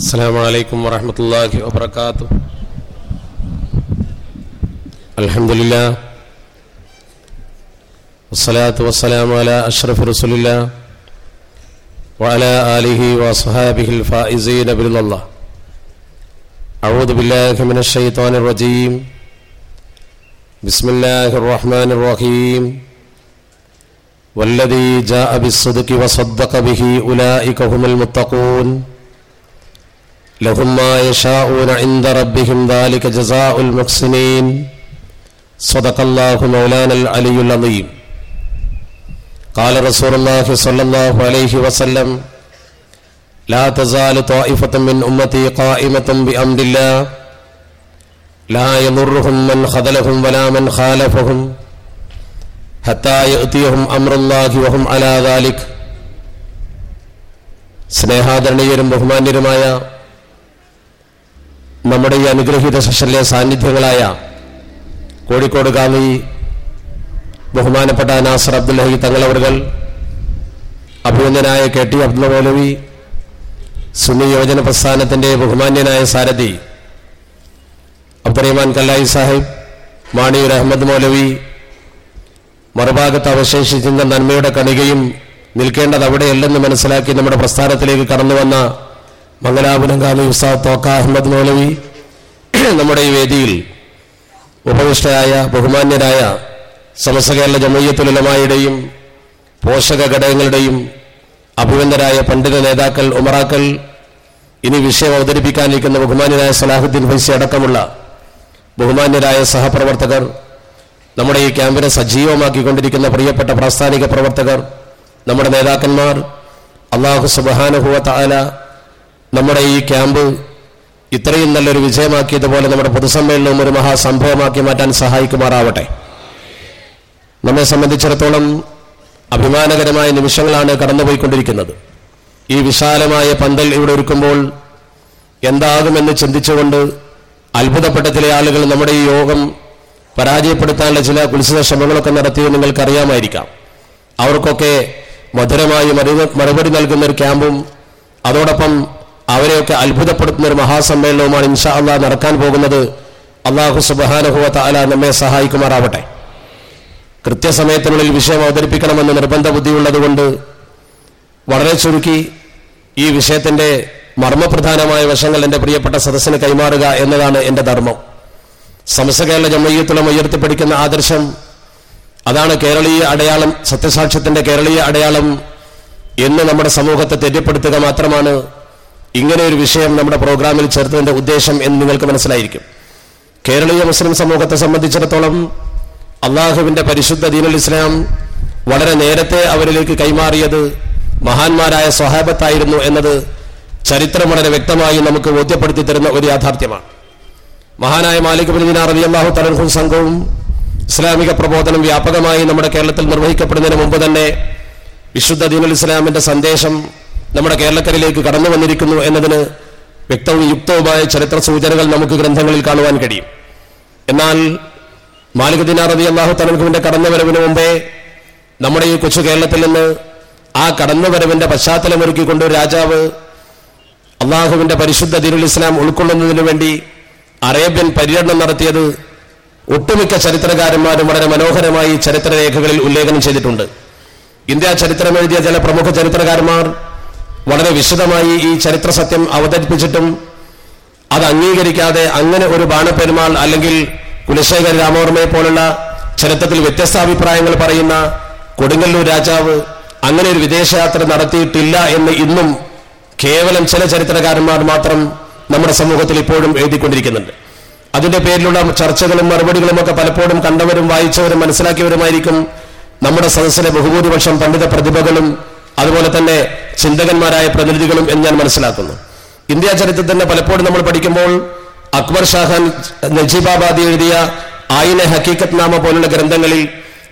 السلام عليكم ورحمة الله وبركاته. الحمد لله والصلاة والسلام على أشرف رسول الله وعلى آله وصحابه الفائزين برضا الله. أعوذ بالله من الشيطان الرجيم. بسم الله الرحمن الرحيم. والذي جاء بالصدق وصدق به أولئك هم المتقون. لهم ما يشاءون عند ربهم ذلك جزاء المحسنين صدق الله مولانا العلي العظيم قال رسول الله صلى الله عليه وسلم لا تزال طائفة من أمتي قائمة بأمر الله لا يضرهم من خذلهم ولا من خالفهم حتى يأتيهم أمر الله وهم على ذلك സ്നേഹാദരണീയരും ബഹുമാന്യരുമായ നമ്മുടെ ഈ അനുഗ്രഹീത സെഷനിലെ സാന്നിധ്യങ്ങളായ കോഴിക്കോട് കാന്തി ബഹുമാനപ്പെട്ട നാസർ അബ്ദുല്ലഹി തങ്ങളവറുകൾ അഭിനന്ദനായ കെ ടി അബ്ദുൽ മൗലവി സുന്നി യോജന പ്രസ്ഥാനത്തിന്റെ ബഹുമാന്യനായ സാരഥി അബ്ദുറഹ്മാൻ കല്ലായി സാഹിബ് മാണിയൂർ അഹമ്മദ് മൗലവി മറുഭാഗത്ത് അവശേഷിക്കുന്ന നന്മയുടെ കണികയും നിൽക്കേണ്ടത് അവിടെയല്ലെന്ന് മനസ്സിലാക്കി നമ്മുടെ പ്രസ്ഥാനത്തിലേക്ക് കടന്നു വന്ന മംഗലാപുരം കാലി ഉസ്താദ് തോക്ക അഹമ്മദ് മൗലവി നമ്മുടെ ഈ വേദിയിൽ ഉപവിഷ്ടരായ ബഹുമാന്യരായ സമസ്ത കേരള ജമയ്യത്തുലമായുടെയും പോഷക ഘടകങ്ങളുടെയും അഭിവന്ദരായ പണ്ഡിത നേതാക്കൾ ഉമറാക്കൽ ഇനി വിഷയം അവതരിപ്പിക്കാനിരിക്കുന്ന ബഹുമാന്യരായ സലാഹുദ്ദീൻ ഫൈസി അടക്കമുള്ള ബഹുമാന്യരായ സഹപ്രവർത്തകർ നമ്മുടെ ഈ ക്യാമ്പിനെ സജീവമാക്കിക്കൊണ്ടിരിക്കുന്ന പ്രിയപ്പെട്ട പ്രാസ്ഥാനിക പ്രവർത്തകർ നമ്മുടെ നേതാക്കന്മാർ അള്ളാഹു സുബാനുഹുവ താല നമ്മുടെ ഈ ക്യാമ്പ് ഇത്രയും നല്ലൊരു വിജയമാക്കിയതുപോലെ നമ്മുടെ പൊതുസമ്മേളനവും ഒരു മഹാസംഭവമാക്കി മാറ്റാൻ സഹായിക്കുമാറാവട്ടെ. നമ്മെ സംബന്ധിച്ചിടത്തോളം അഭിമാനകരമായ നിമിഷങ്ങളാണ് കടന്നുപോയിക്കൊണ്ടിരിക്കുന്നത്. ഈ വിശാലമായ പന്തൽ ഇവിടെ ഒരുക്കുമ്പോൾ എന്താകുമെന്ന് ചിന്തിച്ചുകൊണ്ട് അത്ഭുതപ്പെട്ട ചില ആളുകൾ നമ്മുടെ ഈ യോഗം പരാജയപ്പെടുത്താനുള്ള ചില കുൽസിത ശ്രമങ്ങളൊക്കെ നടത്തിയത് നിങ്ങൾക്കറിയാമായിരിക്കാം. അവർക്കൊക്കെ മധുരമായി മറുപ- മറുപടി നൽകുന്ന ഒരു ക്യാമ്പും അതോടൊപ്പം അവരെയൊക്കെ അത്ഭുതപ്പെടുത്തുന്ന ഒരു മഹാസമ്മേളനവുമാണ് ഇൻഷാ അള്ളാഹ് നടക്കാൻ പോകുന്നത്. അള്ളാഹു സുബാനുഹുവ താല നമ്മെ സഹായിക്കുമാറാവട്ടെ. കൃത്യസമയത്തിനുള്ളിൽ വിഷയം അവതരിപ്പിക്കണമെന്ന് നിർബന്ധ ബുദ്ധിയുള്ളതുകൊണ്ട് വളരെ ചുരുക്കി ഈ വിഷയത്തിന്റെ മർമ്മപ്രധാനമായ വശങ്ങൾ എന്റെ പ്രിയപ്പെട്ട സദസ്സിന് കൈമാറുക എന്നതാണ് എന്റെ ധർമ്മം. സമസ്ത കേരള ജമയ്യത്തുളം ഉയർത്തിപ്പിടിക്കുന്ന ആദർശം അതാണ് കേരളീയ അടയാളം സത്യസാക്ഷ്യത്തിന്റെ കേരളീയ അടയാളം എന്ന് നമ്മുടെ സമൂഹത്തെ തെറ്റിപ്പെടുത്തുക മാത്രമാണ്. ഇങ്ങനെ ഒരു വിഷയം നമ്മുടെ പ്രോഗ്രാമിൽ ചേർത്തതിന്റെ ഉദ്ദേശം എന്ന് നിങ്ങൾക്ക് മനസ്സിലായിരിക്കും. കേരളീയ മുസ്ലിം സമൂഹത്തെ സംബന്ധിച്ചിടത്തോളം അള്ളാഹുവിന്റെ പരിശുദ്ധ ദീനുൽ ഇസ്ലാം വളരെ നേരത്തെ അവരിലേക്ക് കൈമാറിയത് മഹാന്മാരായ സ്വഹാബത്തായിരുന്നു എന്നത് ചരിത്രം വളരെ വ്യക്തമായി നമുക്ക് ബോധ്യപ്പെടുത്തി തരുന്ന ഒരു യാഥാർത്ഥ്യമാണ്. മഹാനായ മാലിക് ബിൻ അറബി അള്ളാഹു തലഹു സംഘവും ഇസ്ലാമിക പ്രബോധനം വ്യാപകമായി നമ്മുടെ കേരളത്തിൽ നിർവഹിക്കപ്പെടുന്നതിന് മുമ്പ് തന്നെ വിശുദ്ധ ദീനുൽ ഇസ്ലാമിന്റെ സന്ദേശം നമ്മുടെ കേരളക്കരയിലേക്ക് കടന്നു വന്നിരിക്കുന്നു എന്നതിന് വ്യക്തവും യുക്തവുമായ ചരിത്ര സൂചനകൾ നമുക്ക് ഗ്രന്ഥങ്ങളിൽ കാണുവാൻ കഴിയും. എന്നാൽ മാലിക് റബി അള്ളാഹു തലമുഖിന്റെ കടന്നുവരവിന് മുമ്പേ നമ്മുടെ ഈ കൊച്ചു കേരളത്തിൽ നിന്ന് ആ കടന്നുവരവിന്റെ പശ്ചാത്തലമൊരുക്കിക്കൊണ്ട് രാജാവ് അള്ളാഹുവിന്റെ പരിശുദ്ധ ദീനുൽ ഇസ്ലാം ഉൾക്കൊള്ളുന്നതിനു വേണ്ടി അറേബ്യൻ പര്യടനം നടത്തിയത് ഒട്ടുമിക്ക ചരിത്രകാരന്മാരും വളരെ മനോഹരമായി ചരിത്രരേഖകളിൽ ഉല്ലേഖനം ചെയ്തിട്ടുണ്ട്. ഇന്ത്യ ചരിത്രം എഴുതിയ ചില പ്രമുഖ ചരിത്രകാരന്മാർ വളരെ വിശദമായി ഈ ചരിത്ര സത്യം അവതരിപ്പിച്ചിട്ടും അത് അംഗീകരിക്കാതെ അങ്ങനെ ഒരു ബാണപ്പെരുമാൾ അല്ലെങ്കിൽ കുലശേഖര രാമവർമ്മയെ പോലുള്ള ചരിത്രത്തിൽ വ്യത്യസ്ത അഭിപ്രായങ്ങൾ പറയുന്ന കൊടുങ്ങല്ലൂർ രാജാവ് അങ്ങനെ ഒരു വിദേശയാത്ര നടത്തിയിട്ടില്ല എന്ന് ഇന്നും കേവലം ചില ചരിത്രകാരന്മാർ മാത്രം നമ്മുടെ സമൂഹത്തിൽ ഇപ്പോഴും എഴുതിക്കൊണ്ടിരിക്കുന്നുണ്ട്. അതിന്റെ പേരിലുള്ള ചർച്ചകളും മറുപടികളും ഒക്കെ പലപ്പോഴും കണ്ടവരും വായിച്ചവരും മനസ്സിലാക്കിയവരുമായിരിക്കും നമ്മുടെ സദസ്സിലെ ബഹുഭൂരിപക്ഷം പണ്ഡിത പ്രതിഭകളും അതുപോലെ തന്നെ ചിന്തകന്മാരായ പ്രതിനിധികളും എന്ന് ഞാൻ മനസ്സിലാക്കുന്നു. ഇന്ത്യ ചരിത്രത്തിന്റെ പലപ്പോഴും നമ്മൾ പഠിക്കുമ്പോൾ അക്ബർ ഷാഹാൻ നജീബാബാദി എഴുതിയ ആയിനെ ഹക്കീക്കത്ത് നാമ പോലുള്ള ഗ്രന്ഥങ്ങളിൽ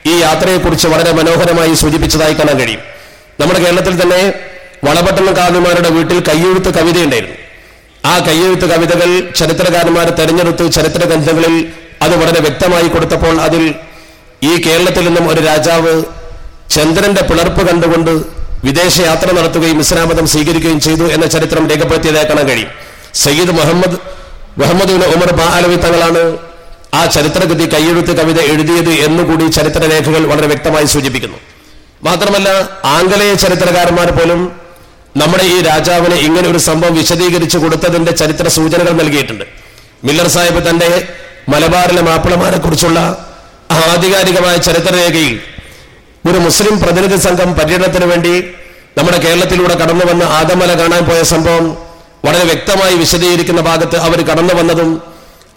ഈ യാത്രയെക്കുറിച്ച് വളരെ മനോഹരമായി സൂചിപ്പിച്ചതായി കാണാൻ കഴിയും. നമ്മുടെ കേരളത്തിൽ തന്നെ വളപട്ടണം കാവ്യമാരുടെ വീട്ടിൽ കയ്യെഴുത്ത് കവിതയുണ്ടായിരുന്നു. ആ കയ്യെഴുത്ത് കവിതകൾ ചരിത്രകാരന്മാർ തെരഞ്ഞെടുത്ത് ചരിത്ര ഗ്രന്ഥങ്ങളിൽ അത് വളരെ വ്യക്തമായി കൊടുത്തപ്പോൾ അതിൽ ഈ കേരളത്തിൽ നിന്നും ഒരു രാജാവ് ചന്ദ്രന്റെ പിളർപ്പ് കണ്ടുകൊണ്ട് വിദേശ യാത്ര നടത്തുകയും ഇസ്ലാമതം സ്വീകരിക്കുകയും ചെയ്തു എന്ന ചരിത്രം രേഖപ്പെടുത്തിയതായി കാണാൻ കഴിയും. സയ്യിദ് മുഹമ്മദ് മുഹമ്മദ് ഉമർ ബാ അലവി തങ്ങളാണ് ആ ചരിത്രഗതി കൈയെഴുത്ത് കവിത എഴുതിയത് എന്നുകൂടി ചരിത്രരേഖകൾ വളരെ വ്യക്തമായി സൂചിപ്പിക്കുന്നു. മാത്രമല്ല ആംഗലേയ ചരിത്രകാരന്മാർ പോലും നമ്മുടെ ഈ രാജാവിന് ഇങ്ങനെ ഒരു സംഭവം വിശദീകരിച്ചു കൊടുത്തതിന്റെ ചരിത്ര സൂചനകൾ നൽകിയിട്ടുണ്ട്. മില്ലർ സാഹിബ് തന്റെ മലബാറിലെ മാപ്പിളമാരെ കുറിച്ചുള്ള ആധികാരികമായ ചരിത്രരേഖയിൽ ഒരു മുസ്ലിം പ്രതിനിധി സംഘം പര്യടനത്തിന് വേണ്ടി നമ്മുടെ കേരളത്തിലൂടെ കടന്നു വന്ന് ആദമല കാണാൻ പോയ സംഭവം വളരെ വ്യക്തമായി വിശദീകരിക്കുന്ന ഭാഗത്ത് അവർ കടന്നു വന്നതും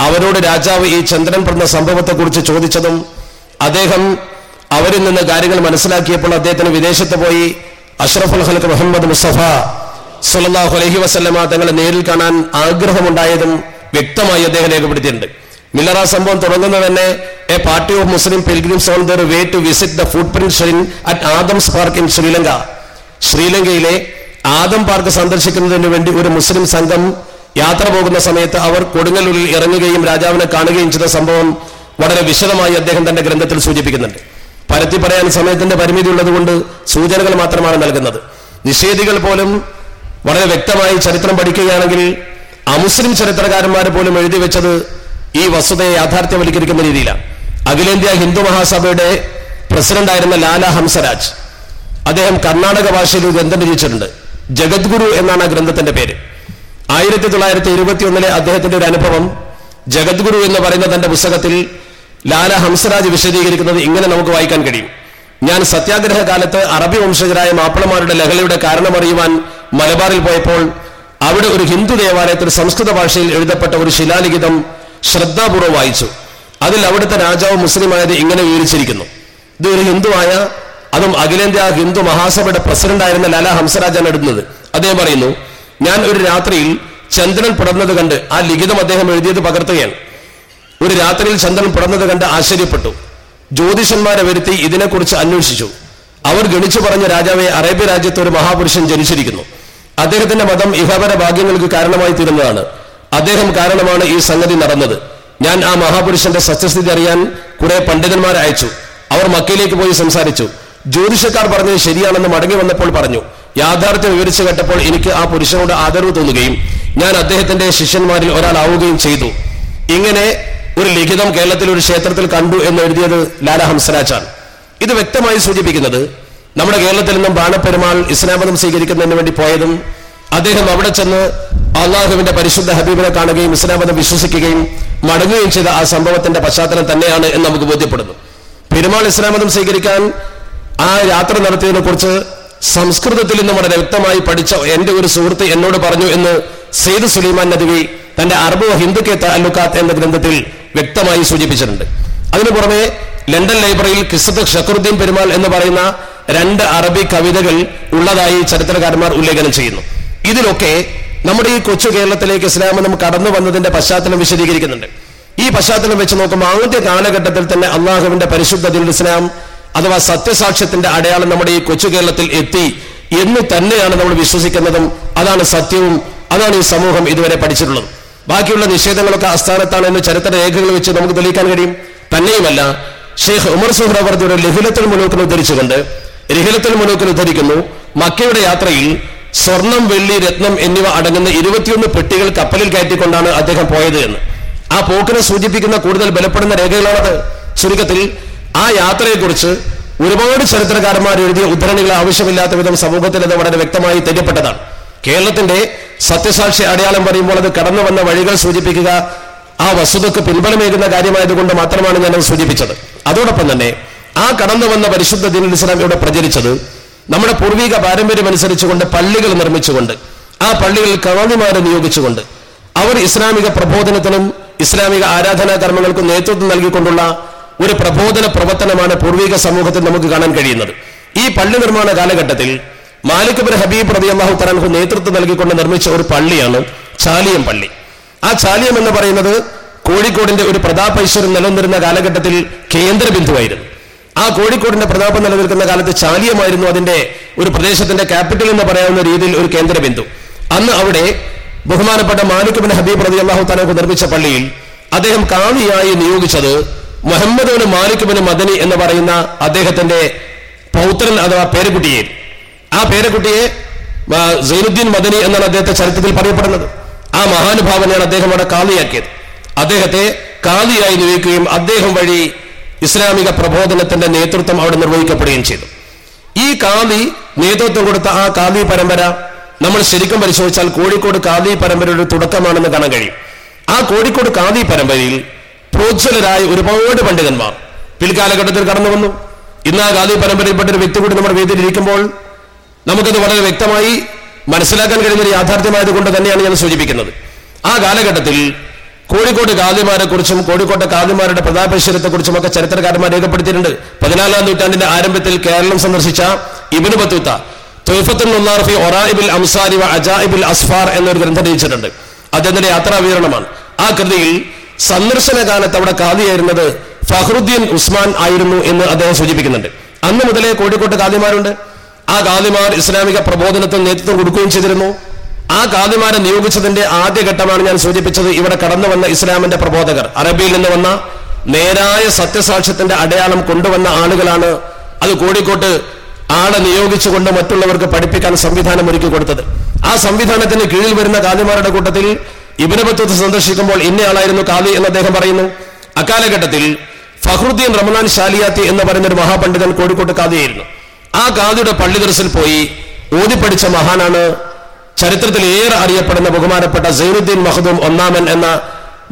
അവരോട് രാജാവ് ഈ ചന്ദ്രൻ പറഞ്ഞ സംഭവത്തെക്കുറിച്ച് ചോദിച്ചതും അദ്ദേഹം അവരിൽ നിന്ന് കാര്യങ്ങൾ മനസ്സിലാക്കിയപ്പോൾ അദ്ദേഹത്തിന് വിദേശത്ത് പോയി അഷ്റഫുൽ ഹലക്ക് മുഹമ്മദ് മുസ്തഫ സല്ലല്ലാഹു അലൈഹി വസല്ലമ തങ്ങളെ നേരിൽ കാണാൻ ആഗ്രഹമുണ്ടായതും വ്യക്തമായി അദ്ദേഹം രേഖപ്പെടുത്തിയിട്ടുണ്ട്. മില്ലറ സംഭവം തുടങ്ങുന്നത് തന്നെ a party of Muslim pilgrims on their way to visit the footprint at Adam's park in Sri Lanka. ശ്രീലങ്കയിലെ ആദം പാർക്ക് സന്ദർശിക്കുന്നതിന് വേണ്ടി ഒരു മുസ്ലിം സംഘം യാത്ര പോകുന്ന സമയത്ത് അവർ കൊടുങ്ങല്ലൂരിൽ ഇറങ്ങുകയും രാജാവിനെ കാണുകയും ചെയ്ത സംഭവം വളരെ വിശദമായി അദ്ദേഹം തന്റെ ഗ്രന്ഥത്തിൽ സൂചിപ്പിക്കുന്നുണ്ട്. പരത്തി പറയാൻ സമയത്തിന്റെ പരിമിതി ഉള്ളതുകൊണ്ട് സൂചനകൾ മാത്രമാണ് നൽകുന്നത്. നിഷേധികൾ പോലും വളരെ വ്യക്തമായി ചരിത്രം പഠിക്കുകയാണെങ്കിൽ അമുസ്ലിം ചരിത്രകാരന്മാർ പോലും എഴുതി വെച്ചത് ഈ വസ്തുതയെ യാഥാർത്ഥ്യവൽക്കരിക്കുന്ന രീതിയിലാണ്. അഖിലേന്ത്യാ ഹിന്ദു മഹാസഭയുടെ പ്രസിഡന്റായിരുന്ന ലാല ഹംസരാജ് അദ്ദേഹം കർണാടക ഭാഷയിൽ ഒരു ഗ്രന്ഥം രചിച്ചിട്ടുണ്ട്. ജഗദ്ഗുരു എന്നാണ് ആ ഗ്രന്ഥത്തിന്റെ പേര്. ആയിരത്തി തൊള്ളായിരത്തി ഇരുപത്തി ഒന്നിലെ അദ്ദേഹത്തിന്റെ ഒരു അനുഭവം ജഗദ്ഗുരു എന്ന് പറയുന്ന തന്റെ പുസ്തകത്തിൽ ലാല ഹംസരാജ് വിശദീകരിക്കുന്നത് ഇങ്ങനെ നമുക്ക് വായിക്കാൻ കഴിയും. ഞാൻ സത്യാഗ്രഹ കാലത്ത് അറബി വംശജരായ മാപ്പിളമാരുടെ ലഹളയുടെ കാരണമറിയുവാൻ മലബാറിൽ പോയപ്പോൾ അവിടെ ഒരു ഹിന്ദു ദേവാലയത്തിൽ സംസ്കൃത ഭാഷയിൽ എഴുതപ്പെട്ട ഒരു ശിലാലിഖിതം ശ്രദ്ധാപൂർവം വായിച്ചു. അതിൽ അവിടുത്തെ രാജാവ് മുസ്ലിമായത് ഇങ്ങനെ വിവരിച്ചിരിക്കുന്നു. ഇത് ഒരു ഹിന്ദുവായ അതും അഖിലേന്ത്യാ ഹിന്ദു മഹാസഭയുടെ പ്രസിഡന്റായിരുന്ന ലാല ഹംസരാജാണ് ഇടുന്നത്. അദ്ദേഹം പറയുന്നു ഞാൻ ഒരു രാത്രിയിൽ ചന്ദ്രൻ പിടർന്നത് കണ്ട് ആ ലിഖിതം അദ്ദേഹം എഴുതിയത് പകർത്തുകയാണ്. ഒരു രാത്രിയിൽ ചന്ദ്രൻ പുടർന്നത് കണ്ട് ആശ്ചര്യപ്പെട്ടു. ജ്യോതിഷന്മാരെ വരുത്തി ഇതിനെക്കുറിച്ച് അന്വേഷിച്ചു. അവർ ഗണിച്ചു പറഞ്ഞ രാജാവെ അറേബ്യ രാജ്യത്ത് ഒരു മഹാപുരുഷൻ ജനിച്ചിരിക്കുന്നു. അദ്ദേഹത്തിന്റെ മതം ഇഹപര ഭാഗ്യങ്ങൾക്ക് കാരണമായി തീരുന്നതാണ് അദ്ദേഹം കാരണമാണ് ഈ സംഗതി നടന്നത്. ഞാൻ ആ മഹാപുരുഷന്റെ സത്യസ്ഥിതി അറിയാൻ കുറെ പണ്ഡിതന്മാരെ അയച്ചു. അവർ മക്കയിലേക്ക് പോയി സംസാരിച്ചു. ജ്യോതിഷക്കാർ പറഞ്ഞത് ശരിയാണെന്ന് മടങ്ങി വന്നപ്പോൾ പറഞ്ഞു. യാഥാർത്ഥ്യം വിവരിച്ചു കേട്ടപ്പോൾ എനിക്ക് ആ പുരുഷനോട് ആദരവ് തോന്നുകയും ഞാൻ അദ്ദേഹത്തിന്റെ ശിഷ്യന്മാരിൽ ഒരാളാവുകയും ചെയ്തു. ഇങ്ങനെ ഒരു ലിഖിതം കേരളത്തിൽ ഒരു ക്ഷേത്രത്തിൽ കണ്ടു എന്ന് എഴുതിയത് ലാല ഹംസരാജാണ്. ഇത് വ്യക്തമായി സൂചിപ്പിക്കുന്നത് നമ്മുടെ കേരളത്തിൽ നിന്നും ബാണപ്പെരുമാൾ ഇസ്ലാമതം സ്വീകരിക്കുന്നതിന് വേണ്ടി പോയതും അദ്ദേഹം അവിടെ ചെന്ന് അള്ളാഹുവിന്റെ പരിശുദ്ധ ഹബീബിനെ കാണുകയും ഇസ്ലാമതം വിശ്വസിക്കുകയും മടങ്ങുകയും ചെയ്ത ആ സംഭവത്തിന്റെ പശ്ചാത്തലം തന്നെയാണ് എന്ന് നമുക്ക് ബോധ്യപ്പെടുന്നു. പെരുമാൾ ഇസ്ലാമതം സ്വീകരിക്കാൻ ആ യാത്ര നടത്തിയതിനെ കുറിച്ച് സംസ്കൃതത്തിൽ നിന്ന് വളരെ വ്യക്തമായി പഠിച്ച എന്റെ ഒരു സുഹൃത്ത് എന്നോട് പറഞ്ഞു എന്ന് സെയ്ദ് സുലൈമാൻ നദവി തന്റെ അറബ് ഹിന്ദുക്കെ താലൂക്കാത്ത് എന്ന ഗ്രന്ഥത്തിൽ വ്യക്തമായി സൂചിപ്പിച്ചിട്ടുണ്ട്. അതിനു പുറമെ ലണ്ടൻ ലൈബ്രറിയിൽ കിസത്ത് ഷക്രുദ്ദീൻ പെരുമാൾ എന്ന് പറയുന്ന രണ്ട് അറബി കവിതകൾ ഉള്ളതായി ചരിത്രകാരന്മാർ ഉല്ലേഖനം ചെയ്യുന്നു. ഇതിലൊക്കെ നമ്മുടെ ഈ കൊച്ചു കേരളത്തിലേക്ക് ഇസ്ലാം നമ്മൾ കടന്നു വന്നതിന്റെ പശ്ചാത്തലം വിശദീകരിക്കുന്നുണ്ട്. ഈ പശ്ചാത്തലം വെച്ച് നോക്കുമ്പോൾ ആദ്യ കാലഘട്ടത്തിൽ തന്നെ അള്ളാഹുവിന്റെ പരിശുദ്ധ ദിൽ ഇസ്ലാം അഥവാ സത്യസാക്ഷ്യത്തിന്റെ അടയാളം നമ്മുടെ ഈ കൊച്ചു കേരളത്തിൽ എത്തി എന്ന് തന്നെയാണ് നമ്മൾ വിശ്വസിക്കുന്നതും അതാണ് സത്യവും അതാണ് ഈ സമൂഹം ഇതുവരെ പഠിച്ചിട്ടുള്ളത്. ബാക്കിയുള്ള നിഷേധങ്ങളൊക്കെ അസ്ഥാനത്താണ് എന്ന് ചരിത്ര രേഖകൾ വെച്ച് നമുക്ക് തെളിയിക്കാൻ കഴിയും. തന്നെയുമല്ല ഷെയ്ഖ് ഉമർ സുഹ്രവർദ്ദിയുടെ ലഹുലത്തുൽ മുലൂക്കിൽ ഉദ്ധരിച്ചുകൊണ്ട് ലഹുലത്തിൽ മുലൂക്കിൽ ഉദ്ധരിക്കുന്നു. മക്കയുടെ യാത്രയിൽ സ്വർണം വെള്ളി രത്നം എന്നിവ അടങ്ങുന്ന ഇരുപത്തിയൊന്ന് പെട്ടികൾ കപ്പലിൽ കയറ്റിക്കൊണ്ടാണ് അദ്ദേഹം പോയത് എന്ന്. ആ പോക്കിനെ സൂചിപ്പിക്കുന്ന കൂടുതൽ ബലപ്പെടുന്ന രേഖകളാണത്. ചുരുക്കത്തിൽ ആ യാത്രയെക്കുറിച്ച് ഒരുപാട് ചരിത്രകാരന്മാർ എഴുതിയ ഉദ്ധരണികൾ ആവശ്യമില്ലാത്ത വിധം സമൂഹത്തിൽ അത് വളരെ വ്യക്തമായി തെറ്റപ്പെട്ടതാണ്. കേരളത്തിന്റെ സത്യസാക്ഷി അടയാളം പറയുമ്പോൾ അത് കടന്നു വന്ന വഴികൾ സൂചിപ്പിക്കുക ആ വസ്തുതക്ക് പിൻബലമേകുന്ന കാര്യമായതുകൊണ്ട് മാത്രമാണ് ഞാൻ സൂചിപ്പിച്ചത്. അതോടൊപ്പം തന്നെ ആ കടന്നു വന്ന പരിശുദ്ധ ദീനുൽ ഇവിടെ പ്രചരിച്ചത് നമ്മുടെ പൂർവിക പാരമ്പര്യം അനുസരിച്ചുകൊണ്ട് പള്ളികൾ നിർമ്മിച്ചുകൊണ്ട് ആ പള്ളികളിൽ കവാമിമാരെ നിയോഗിച്ചുകൊണ്ട് അവർ ഇസ്ലാമിക പ്രബോധനത്തിനും ഇസ്ലാമിക ആരാധനാ കർമ്മങ്ങൾക്കും നേതൃത്വം നൽകിക്കൊണ്ടുള്ള ഒരു പ്രബോധന പ്രവർത്തനമാണ് പൂർവിക സമൂഹത്തിൽ നമുക്ക് കാണാൻ കഴിയുന്നത്. ഈ പള്ളി നിർമ്മാണ കാലഘട്ടത്തിൽ മാലിക് ബിൻ ഹബീബ് റബി അള്ളാഹു തലാൻഹു നേതൃത്വം നൽകിക്കൊണ്ട് നിർമ്മിച്ച ഒരു പള്ളിയാണ് ചാലിയം പള്ളി. ആ ചാലിയം എന്ന് പറയുന്നത് കോഴിക്കോടിന്റെ ഒരു പ്രതാപ ഐശ്വര്യം നിലനിന്നിരുന്ന കാലഘട്ടത്തിൽ കേന്ദ്ര ബിന്ദുവായിരുന്നു ആ കോഴിക്കോടിന്റെ പ്രതാപം നിലനിൽക്കുന്ന കാലത്ത് ചാലിയമായിരുന്നു അതിന്റെ ഒരു പ്രദേശത്തിന്റെ ക്യാപിറ്റൽ എന്ന് പറയാവുന്ന രീതിയിൽ ഒരു കേന്ദ്ര ബിന്ദു അന്ന് അവിടെ ബഹുമാനപ്പെട്ട മാലിക് ബിൻ ഹബീബ് പ്രതി അള്ളാഹു തലാൻഹു നിർമ്മിച്ച പള്ളിയിൽ അദ്ദേഹം കാവിയായി നിയോഗിച്ചത് മുഹമ്മദ് ബിൻ മാലിക് ബിൻ മദനി എന്ന് പറയുന്ന അദ്ദേഹത്തിന്റെ പൗത്രൻ അഥവാ പേരക്കുട്ടിയെ. ആ പേരക്കുട്ടിയെ സൈനുദ്ദീൻ മദനി എന്നാണ് അദ്ദേഹത്തെ ചരിത്രത്തിൽ പറയപ്പെടുന്നത്. ആ മഹാനുഭാവനെയാണ് അദ്ദേഹം അവിടെ കാവിയാക്കിയത്. അദ്ദേഹത്തെ കാവിയായി നിയോഗിക്കുകയും അദ്ദേഹം വഴി ഇസ്ലാമിക പ്രബോധനത്തിന്റെ നേതൃത്വം അവിടെ നിർവഹിക്കപ്പെടുകയും ചെയ്തു. ഈ കാവി നേതൃത്വം കൊടുത്ത ആ കാവി പരമ്പര നമ്മൾ ശരിക്കും പരിശോധിച്ചാൽ കോഴിക്കോട് കാളി പരമ്പരയുടെ തുടക്കമാണെന്ന് കാണാൻ കഴിയും. ആ കോഴിക്കോട് കാവി പരമ്പരയിൽ പ്രോജ്വലരായ ഒരുപാട് പണ്ഡിതന്മാർ പിൽക്കാലഘട്ടത്തിൽ കടന്നു വന്നു. ഇന്ന് ആ കാവി പരമ്പരയിൽപ്പെട്ട ഒരു വ്യക്തി കൂടി നമ്മുടെ വേദിയിൽ ഇരിക്കുമ്പോൾ നമുക്കത് വളരെ വ്യക്തമായി മനസ്സിലാക്കാൻ കഴിയുന്ന ഒരു യാഥാർത്ഥ്യമായത് കൊണ്ട് തന്നെയാണ് ഞാൻ സൂചിപ്പിക്കുന്നത്. ആ കാലഘട്ടത്തിൽ കോഴിക്കോട് കാലിമാരെ കുറിച്ചും കോഴിക്കോട്ടെ കാലിമാരുടെ പ്രതാപേശ്വരത്തെ കുറിച്ചും ഒക്കെ ചരിത്രകാരന്മാർ രേഖപ്പെടുത്തിയിട്ടുണ്ട്. പതിനാലാം നൂറ്റാണ്ടിന്റെ ആരംഭത്തിൽ കേരളം സന്ദർശിച്ച ഇബിന് ബത്തൂത്ത തൊയ്ഫത്തുൽ ഉള്ളാർഫി ഒറായിബിൽ അംസാരി വ അജായിബിൽ അസ്ഫാർ എന്നൊരു ഗ്രന്ഥം രചിച്ചിട്ടുണ്ട്. അദ്ദേഹത്തിന്റെ യാത്രാ വിവരണമാണ്. ആ കൃതിയിൽ സന്ദർശന കാലത്ത് അവിടെ കാതിയായിരുന്നത് ഫഹ്റുദ്ദീൻ ഉസ്മാൻ ആയിരുന്നു എന്ന് അദ്ദേഹം സൂചിപ്പിക്കുന്നുണ്ട്. അന്ന് മുതലേ കോഴിക്കോട്ട് കാതിമാരുണ്ട് ആ കാതിമാർ ഇസ്ലാമിക പ്രബോധനത്തിന് നേതൃത്വം കൊടുക്കുകയും ചെയ്തിരുന്നു. ആ കാതിമാരെ നിയോഗിച്ചതിന്റെ ആദ്യഘട്ടമാണ് ഞാൻ സൂചിപ്പിച്ചത്. ഇവിടെ കടന്നു വന്ന ഇസ്ലാമിന്റെ പ്രബോധകർ അറബിയിൽ നിന്ന് വന്ന നേരായ സത്യസാക്ഷ്യത്തിന്റെ അടയാളം കൊണ്ടുവന്ന ആളുകളാണ് അത് കോഴിക്കോട്ട് ആളെ നിയോഗിച്ചുകൊണ്ട് മറ്റുള്ളവർക്ക് പഠിപ്പിക്കാൻ സംവിധാനം ഒരുക്കി കൊടുത്തത്. ആ സംവിധാനത്തിന് കീഴിൽ വരുന്ന കാതിമാരുടെ കൂട്ടത്തിൽ ഇബിനബത്വത്ത് സന്ദർശിക്കുമ്പോൾ ഇന്നയാളായിരുന്നു കാതി എന്ന് അദ്ദേഹം പറയുന്നു. അക്കാലഘട്ടത്തിൽ ഫഹ്റുദ്ദീൻ റമനാൻ ഷാലിയാത്തി എന്ന് പറയുന്ന ഒരു മഹാപണ്ഡിതൻ കോഴിക്കോട്ട് കാതിയായിരുന്നു ആ കാതിയുടെ പള്ളി ദർസിൽ പോയി ഓതിപ്പടിച്ച മഹാനാണ് ചരിത്രത്തിൽ ഏറെ അറിയപ്പെടുന്ന ബഹുമാനപ്പെട്ട സൈനുദ്ദീൻ മഹദൂം ഒന്നാമൻ എന്ന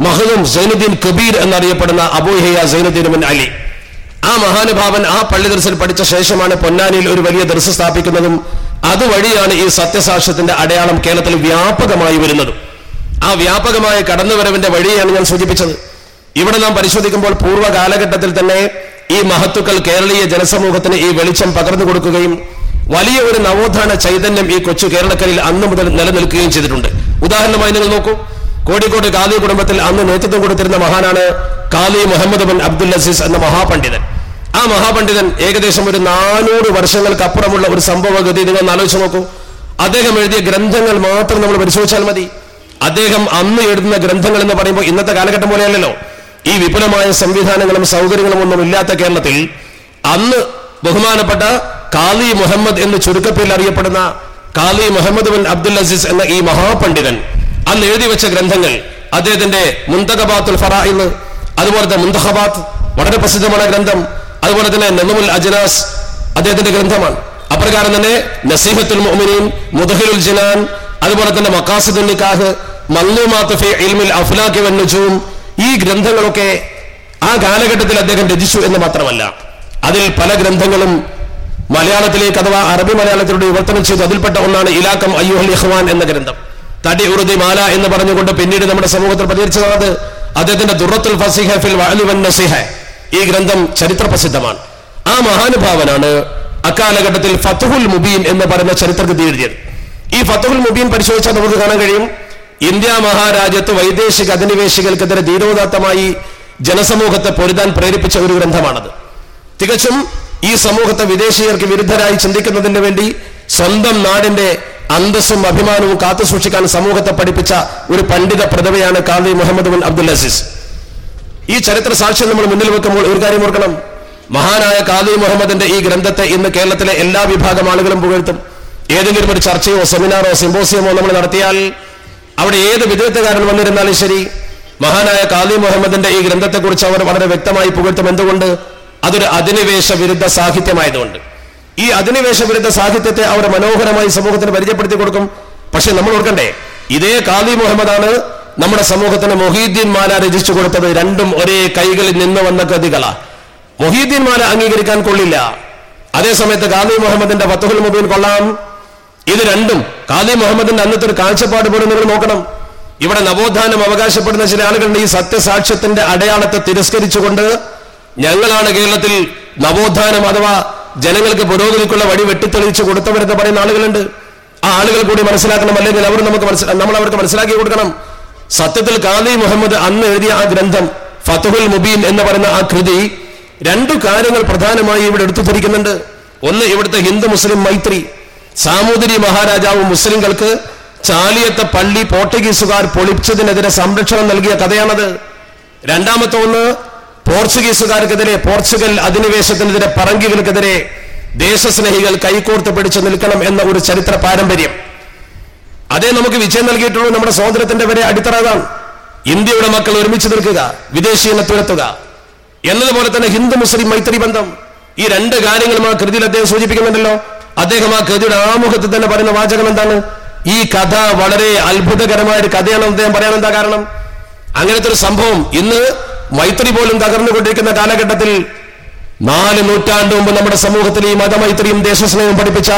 മഹദൂം സൈനുദ്ദീൻ കബീർ എന്നറിയപ്പെടുന്ന അബൂഹയ സൈനുദ്ദീൻ അലി. ആ മഹാനുഭാവൻ ആ പള്ളി ദർസിൽ പഠിച്ച ശേഷമാണ് പൊന്നാനിയിൽ ഒരു വലിയ ദർസ് സ്ഥാപിക്കുന്നതും അതുവഴിയാണ് ഈ സത്യസാക്ഷ്യത്തിന്റെ അടയാളം കേരളത്തിൽ വ്യാപകമായി വരുന്നതും. ആ വ്യാപകമായ കടന്നുവരവിന്റെ വഴിയാണ് ഞാൻ സൂചിപ്പിച്ചത്. ഇവിടെ നാം പരിശോധിക്കുമ്പോൾ പൂർവ കാലഘട്ടത്തിൽ തന്നെ ഈ മഹത്തുക്കൾ കേരളീയ ജനസമൂഹത്തിന് ഈ വെളിച്ചം പകർന്നു കൊടുക്കുകയും വലിയ ഒരു നവോത്ഥാന ചൈതന്യം ഈ കൊച്ചു കേരളക്കരയിൽ അന്ന് മുതൽ നിലനിൽക്കുകയും ചെയ്തിട്ടുണ്ട്. ഉദാഹരണമായി നിങ്ങൾ നോക്കൂ. കോഴിക്കോട് കാലി കുടുംബത്തിൽ അന്ന് നേതൃത്വം കൊടുത്തിരുന്ന മഹാനാണ് കാലി മുഹമ്മദ് ബിൻ അബ്ദുൽ അസീസ് എന്ന മഹാപണ്ഡിതൻ. ആ മഹാപണ്ഡിതൻ ഏകദേശം ഒരു നാനൂറ് വർഷങ്ങൾക്ക് അപ്പുറമുള്ള ഒരു സംഭവഗതി നിങ്ങൾ ആലോചിച്ച് നോക്കൂ. അദ്ദേഹം എഴുതിയ ഗ്രന്ഥങ്ങൾ മാത്രം നമ്മൾ പരിശോധിച്ചാൽ മതി. അദ്ദേഹം അന്ന് എഴുതുന്ന ഗ്രന്ഥങ്ങൾ എന്ന് പറയുമ്പോൾ ഇന്നത്തെ കാലഘട്ടം പോലെയല്ലല്ലോ. ഈ വിപുലമായ സംവിധാനങ്ങളും സൗകര്യങ്ങളും ഒന്നും ഇല്ലാത്ത കേരളത്തിൽ അന്ന് ബഹുമാനപ്പെട്ട കാലി മുഹമ്മദ് എന്ന് ചുരുക്കപ്പേരിൽ അറിയപ്പെടുന്ന കാലി മുഹമ്മദ് ബിൻ അബ്ദുൽ അസീസ് എന്ന ഈ മഹാപണ്ഡിതൻ അന്ന് എഴുതി വെച്ച ഗ്രന്ഥങ്ങൾ അദ്ദേഹത്തിന്റെ മുന്തഖബാത്തുൽ ഫറായിന്ന് അതുപോലത്തെ മുന്തഖബാത്ത് വളരെ പ്രസിദ്ധമായ ഗ്രന്ഥം അതുപോലെ തന്നെ നെമുൽ അജനാസ് അദ്ദേഹത്തിന്റെ ഗ്രന്ഥമാണ്. അപ്രകാരം തന്നെ നസീഹത്തുൽ മുഅ്മിനീൻ മുദഹിലുൽ ജിനാൻ അതുപോലെ തന്നെ മക്കാസിദുൽ നിക്കാഹ് മല്ലൂമാത്ത് ഫി വൻ നുജൂം ഈ ഗ്രന്ഥങ്ങളൊക്കെ ആ കാലഘട്ടത്തിൽ അദ്ദേഹം രചിച്ചു എന്ന് മാത്രമല്ല. അതിൽ പല ഗ്രന്ഥങ്ങളും മലയാളത്തിലേക്ക് അഥവാ അറബി മലയാളത്തിലൂടെ വിവർത്തനം ചെയ്തു. അതിൽപ്പെട്ട ഒന്നാണ് ഇലാക്കം അയ്യുഹൽ ഇഖ്വാൻ എന്ന ഗ്രന്ഥം. തടി ഉറുദി മാല എന്ന് പറഞ്ഞുകൊണ്ട് പിന്നീട് നമ്മുടെ സമൂഹത്തിൽ പ്രചരിച്ചതാണ്. അദ്ദേഹത്തിന്റെ ദുറത്തുൽ ഫിൽ ഈ ഗ്രന്ഥം ചരിത്ര പ്രസിദ്ധമാണ് ആ മഹാനുഭാവനാണ് അക്കാലഘട്ടത്തിൽ ഫത്തുഹുൽ മുബീൻ എന്ന് പറയുന്ന ചരിത്രകൃതി എഴുതിയത്. ഈ ഫത്തുഹുൽ മുബീൻ പരിശോധിച്ചാൽ നമുക്ക് കാണാൻ കഴിയും. ഇന്ത്യ മഹാരാജ്യത്ത് വൈദേശിക അധിനിവേശികൾക്കെതിരെ ധീരോദാത്തമായി ജനസമൂഹത്തെ പൊരുതാൻ പ്രേരിപ്പിച്ച ഒരു ഗ്രന്ഥമാണത്. തികച്ചും ഈ സമൂഹത്തെ വിദേശീയർക്ക് വിരുദ്ധരായി ചിന്തിക്കുന്നതിന് വേണ്ടി സ്വന്തം നാടിന്റെ അന്തസ്സും അഭിമാനവും കാത്തു സൂക്ഷിക്കാൻ സമൂഹത്തെ പഠിപ്പിച്ച ഒരു പണ്ഡിത പ്രതിഭയാണ് കാന്തി മുഹമ്മദ് ബിൻ അബ്ദുൽ അസീസ്. ഈ ചരിത്ര സാക്ഷ്യം നമ്മൾ മുന്നിൽ വെക്കുമ്പോൾ ഒരു കാര്യം ഓർക്കണം. മഹാനായ കാദി മുഹമ്മദിന്റെ ഈ ഗ്രന്ഥത്തെ ഇന്ന് കേരളത്തിലെ എല്ലാ വിഭാഗം ആളുകളും പുകഴ്ത്തും. ഏതെങ്കിലും ഒരു ചർച്ചയോ സെമിനാറോ സിമ്പോസിയമോ നമ്മൾ നടത്തിയാൽ അവിടെ ഏത് വിദഗ്ധകാരൻ വന്നിരുന്നാലും ശരി. മഹാനായ കാദി മുഹമ്മദിന്റെ ഈ ഗ്രന്ഥത്തെക്കുറിച്ച് അവർ വളരെ വ്യക്തമായി പുകഴ്ത്തും. എന്തുകൊണ്ട്? അതൊരു അധിനിവേശ വിരുദ്ധ സാഹിത്യമായതുകൊണ്ട്. ഈ അധിനിവേശ വിരുദ്ധ സാഹിത്യത്തെ അവർ മനോഹരമായി സമൂഹത്തിന് പരിചയപ്പെടുത്തി കൊടുക്കും. പക്ഷെ നമ്മൾ ഓർക്കണ്ടേ ഇതേ കാലി മുഹമ്മദാണ് നമ്മുടെ സമൂഹത്തിന് മൊഹീദ്ദീൻ മാല രചിച്ചു കൊടുത്തത് രണ്ടും ഒരേ കൈകളിൽ നിന്ന് വന്ന കൃതികളാ. മൊഹീദ്ദീൻ മാല അംഗീകരിക്കാൻ കൊള്ളില്ല. അതേസമയത്ത് ഖാദി മുഹമ്മദിന്റെ ഫത്തുഹുൽ മുബീൻ കൊള്ളാം. ഇത് രണ്ടും ഖാദി മുഹമ്മദിന്റെ അന്നത്തെ ഒരു കാഴ്ചപ്പാട് പോലും നിങ്ങൾ നോക്കണം. ഇവിടെ നവോത്ഥാനം അവകാശപ്പെടുന്ന ചില ആളുകളുടെ ഈ സത്യസാക്ഷ്യത്തിന്റെ അടയാളത്തെ തിരസ്കരിച്ചുകൊണ്ട് ഞങ്ങളാണ് കേരളത്തിൽ നവോത്ഥാനം അഥവാ ജനങ്ങൾക്ക് പുരോഗതിക്കുള്ള വഴി വെട്ടിത്തെളിച്ച് കൊടുത്തവരെന്ന് പറയുന്ന ആളുകളുണ്ട്. ആ ആളുകൾ കൂടി മനസ്സിലാക്കണം അല്ലെങ്കിൽ അവർ നമുക്ക് നമ്മൾ അവർക്ക് മനസ്സിലാക്കി കൊടുക്കണം. സത്യത്തിൽ കാദി മുഹമ്മദ് അന്ന് എഴുതിയ ആ ഗ്രന്ഥം ഫത്തുഹുൽ മുബീൻ എന്ന് പറയുന്ന ആ കൃതി രണ്ടു കാര്യങ്ങൾ പ്രധാനമായി ഇവിടെ എടുത്തു ധരിക്കുന്നുണ്ട്. ഒന്ന് ഇവിടുത്തെ ഹിന്ദു മുസ്ലിം മൈത്രി സാമൂതിരി മഹാരാജാവ് മുസ്ലിംകൾക്ക് ചാലിയത്തെ പള്ളി പോർട്ടുഗീസുകാർ പൊളിച്ചതിനെതിരെ സംരക്ഷണം നൽകിയ കഥയാണത്. രണ്ടാമത്തെ ഒന്ന് പോർച്ചുഗീസുകാർക്കെതിരെ പോർച്ചുഗൽ അധിനിവേശത്തിനെതിരെ പറങ്കികൾക്കെതിരെ ദേശസ്നേഹികൾ കൈകോർത്ത് പിടിച്ചു നിൽക്കണം എന്ന ഒരു ചരിത്ര പാരമ്പര്യം. അതേ നമുക്ക് വിജയം നൽകിയിട്ടുള്ളൂ നമ്മുടെ സ്വാതന്ത്ര്യത്തിന്റെ വരെ അടിത്തറ ഇന്ത്യയുടെ മക്കൾ ഒരുമിച്ച് നിൽക്കുക വിദേശീയനെ തുരത്തുക. എന്നതുപോലെ തന്നെ ഹിന്ദു മുസ്ലിം മൈത്രി ബന്ധം. ഈ രണ്ട് കാര്യങ്ങളും ആ കൃതിയിൽ അദ്ദേഹം സൂചിപ്പിക്കുന്നുണ്ടല്ലോ. അദ്ദേഹം ആ കൃതിയുടെ ആമുഖത്തിൽ തന്നെ പറയുന്ന വാചകം എന്താണ്? ഈ കഥ വളരെ അത്ഭുതകരമായ ഒരു കഥയാണ് അദ്ദേഹം പറയാൻ എന്താ കാരണം? അങ്ങനത്തെ ഒരു സംഭവം ഇന്ന് മൈത്രി പോലും തകർന്നുകൊണ്ടിരിക്കുന്ന കാലഘട്ടത്തിൽ നാല് നൂറ്റാണ്ട് മുമ്പ് നമ്മുടെ സമൂഹത്തിൽ ഈ മതമൈത്രിയും ദേശസ്നേഹവും പഠിപ്പിച്ച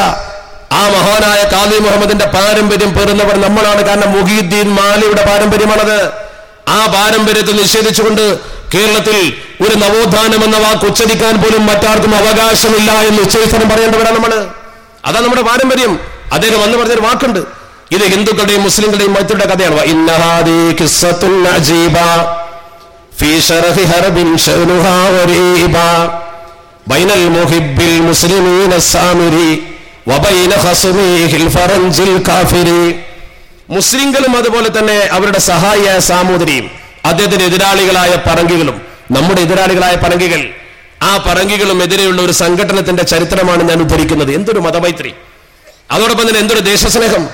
ആ മഹാനായ കാലി മുഹമ്മദിന്റെ പാരമ്പര്യം പേറുന്നവർ നമ്മളാണ്. കാരണം മുഹീദ്ദീൻ മാലിയുടെ പാരമ്പര്യമാണത്. ആ പാരമ്പര്യത്തെ നിഷേധിച്ചുകൊണ്ട് കേരളത്തിൽ ഒരു നവോത്ഥാനം എന്ന വാക്ക് ഉച്ചരിക്കാൻ പോലും മറ്റാർക്കും അവകാശമില്ല എന്ന് ഉച്ചരിച്ചാലും പറയേണ്ടവരാണ് നമ്മൾ അതാ നമ്മുടെ പാരമ്പര്യം. അദ്ദേഹം വന്ന് പറഞ്ഞൊരു വാക്കുണ്ട്. ഇത് ഹിന്ദുക്കളുടെയും മുസ്ലിങ്ങളുടെയും മൈത്രിയുടെ കഥയാണ്. മുസ്ലിങ്ങളും അതുപോലെ തന്നെ അവരുടെ സഹായ സാമൂതിരിയും അദ്ദേഹത്തിന്റെ എതിരാളികളായ പറങ്കികളും നമ്മുടെ എതിരാളികളായ പറങ്കികൾ. ആ പറങ്കികളും എതിരെയുള്ള ഒരു സംഘടനത്തിന്റെ ചരിത്രമാണ് ഞാൻ ഉദ്ധരിക്കുന്നത്. എന്തൊരു മതമൈത്രി. അതോടൊപ്പം തന്നെ എന്തൊരു ദേശസ്നേഹം.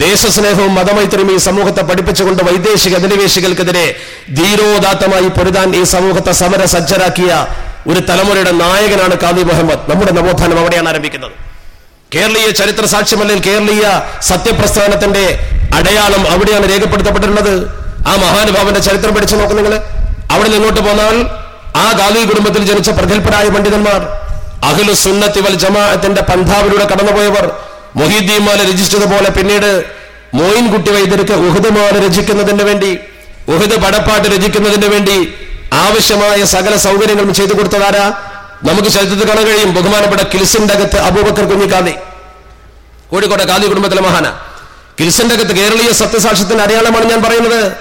ദേശസ്നേഹവും മതമൈത്രിയും ഈ സമൂഹത്തെ പഠിപ്പിച്ചുകൊണ്ട് വൈദേശിക അധിനിവേശികൾക്കെതിരെ ധീരോദാത്തമായി പൊരുതാൻ ഈ സമൂഹത്തെ സമര സജ്ജരാക്കിയ ഒരു തലമുറയുടെ നായകനാണ് കാദി മുഹമ്മദ്. നമ്മുടെ നവോത്ഥാനം അവിടെയാണ് ആരംഭിക്കുന്നത്. കേരളീയ ചരിത്ര സാക്ഷ്യമല്ലെങ്കിൽ കേരളീയ സത്യപ്രസ്ഥാനത്തിന്റെ അടയാളം അവിടെയാണ് രേഖപ്പെടുത്തപ്പെട്ടിട്ടുള്ളത്. ആ മഹാനുഭാവന്റെ ചരിത്രം പഠിച്ചു നോക്കും നിങ്ങൾ അവിടെ നിന്നോട്ട് പോന്നാൽ ആ ഗാന്ധി കുടുംബത്തിൽ ജനിച്ച പ്രഗത്ഭരായ പണ്ഡിതന്മാർ അഖിലു സുന്നത്തിവൽ ജമാഅത്തിന്റെ പന്ഥാവിലൂടെ കടന്നുപോയവർ മൊഹീദ്ദീമാല രചിച്ചതുപോലെ പിന്നീട് മോയിൻകുട്ടി വൈദ്യർക്ക് ഉഹുദമാല രചിക്കുന്നതിന് വേണ്ടി ഉഹുദ് പടപ്പാട്ട് രചിക്കുന്നതിന് വേണ്ടി ആവശ്യമായ സകല സൗകര്യങ്ങളും ചെയ്തു കൊടുത്തതാരാ നമുക്ക് ചരിത്രത്തിൽ കാണാൻ കഴിയും. ബഹുമാനപ്പെട്ട കിൽസിന്റെ അകത്ത് അബൂബക്കർ കുഞ്ഞിക്കാന്തി കോഴിക്കോട്ടെ കാന്തി കുടുംബത്തിലെ മഹാന. കിൽസിന്റെ അകത്ത് കേരളീയ സത്യസാക്ഷ്യത്തിന്റെ അടയാളമാണ് ഞാൻ പറയുന്നത്.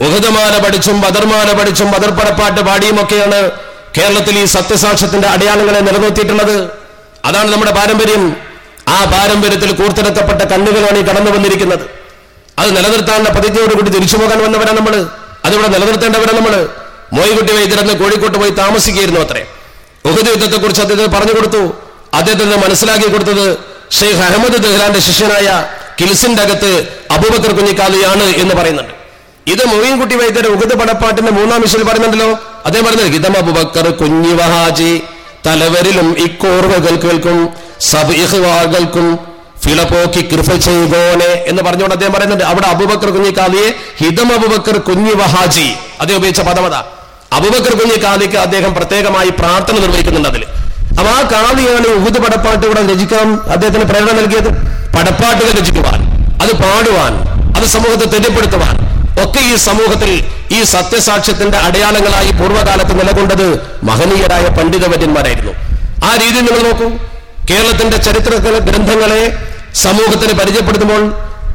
ഉഹദമാല പഠിച്ചും ബദർമാല പഠിച്ചും ബദർപ്പടപ്പാട്ട് പാടിയുമൊക്കെയാണ് കേരളത്തിൽ ഈ സത്യസാക്ഷ്യത്തിന്റെ അടയാളങ്ങളെ നിലനിർത്തിയിട്ടുള്ളത്. അതാണ് നമ്മുടെ പാരമ്പര്യം. ആ പാരമ്പര്യത്തിൽ കൂർത്തിടക്കപ്പെട്ട കണ്ണുകളാണ് ഈ കടന്നു വന്നിരിക്കുന്നത്. അത് നിലനിർത്താനുള്ള പ്രതിജ്ഞയോടുകൂടി തിരിച്ചു പോകാൻ വന്നവരാണ് നമ്മൾ. അതിവിടെ നിലനിർത്തേണ്ടവരാണ് നമ്മൾ. മോയിക്കുട്ടി വൈദ്യരെന്ന് കോഴിക്കോട്ട് പോയി താമസിക്കുകയായിരുന്നു അത്രേ. ഉഹദ് യുദ്ധത്തെ കുറിച്ച് അദ്ദേഹത്തിന് പറഞ്ഞു കൊടുത്തു. അദ്ദേഹത്തിന് മനസ്സിലാക്കി കൊടുത്തത് ഷെയ്ഖ് അഹമ്മദ് ദഹ്ലാന്റെ ശിഷ്യനായ കിൽസിന്റെ അകത്ത് അബൂബക്കർ കുഞ്ഞിക്കാലിയാണ് എന്ന് പറയുന്നുണ്ട്. ഇത് മൊയ്യൻകുട്ടി വൈദ്യരുടെ ഉഗത് പടപ്പാട്ടിന്റെ മൂന്നാം വിഷയിൽ പറയുന്നുണ്ടല്ലോ. അദ്ദേഹം പറയുന്നത് ഗിതം അബുബക്കർ കുഞ്ഞി വഹാജി തലവരിലും ഇക്കോർവകൾ കേൾക്കും. സബ് ഇഹ്വാകൾക്കും ഫിളപ്പോക്കി കൃപ ചെയ്തോനെ എന്ന് പറഞ്ഞുകൊണ്ട് അദ്ദേഹം പറയുന്നുണ്ട്. അവിടെ അബുബക്കർ കുഞ്ഞിക്കാലിയെ ഹിതം അബുബക്കർ കുഞ്ഞി വഹാജി. അദ്ദേഹം ഉപയോഗിച്ച പദമത അബുബക്കർ കുഞ്ഞിക്കാലിക്ക് അദ്ദേഹം പ്രത്യേകമായി പ്രാർത്ഥന നിർവഹിക്കുന്നുണ്ട് അതിൽ അപ്പൊ ആ കാലിയാണ് ഉഹുദ് പടപ്പാട്ട് ഇവിടെ രചിക്കാൻ അദ്ദേഹത്തിന് പ്രേരണ നൽകിയത്. പടപ്പാട്ടുകൾ രചിക്കുവാൻ അത് പാടുവാൻ അത് സമൂഹത്തെ തെറ്റപ്പെടുത്തുവാൻ. ഒക്കെ ഈ സമൂഹത്തിൽ ഈ സത്യസാക്ഷ്യത്തിന്റെ അടയാളങ്ങളായി പൂർവകാലത്ത് നിലകൊണ്ടത് മഹനീയരായ പണ്ഡിതവര്യന്മാരായിരുന്നു. ആ രീതിയിൽ നിങ്ങൾ നോക്കൂ. കേരളത്തിന്റെ ചരിത്ര ഗ്രന്ഥങ്ങളെ സമൂഹത്തിന് പരിചയപ്പെടുത്തുമ്പോൾ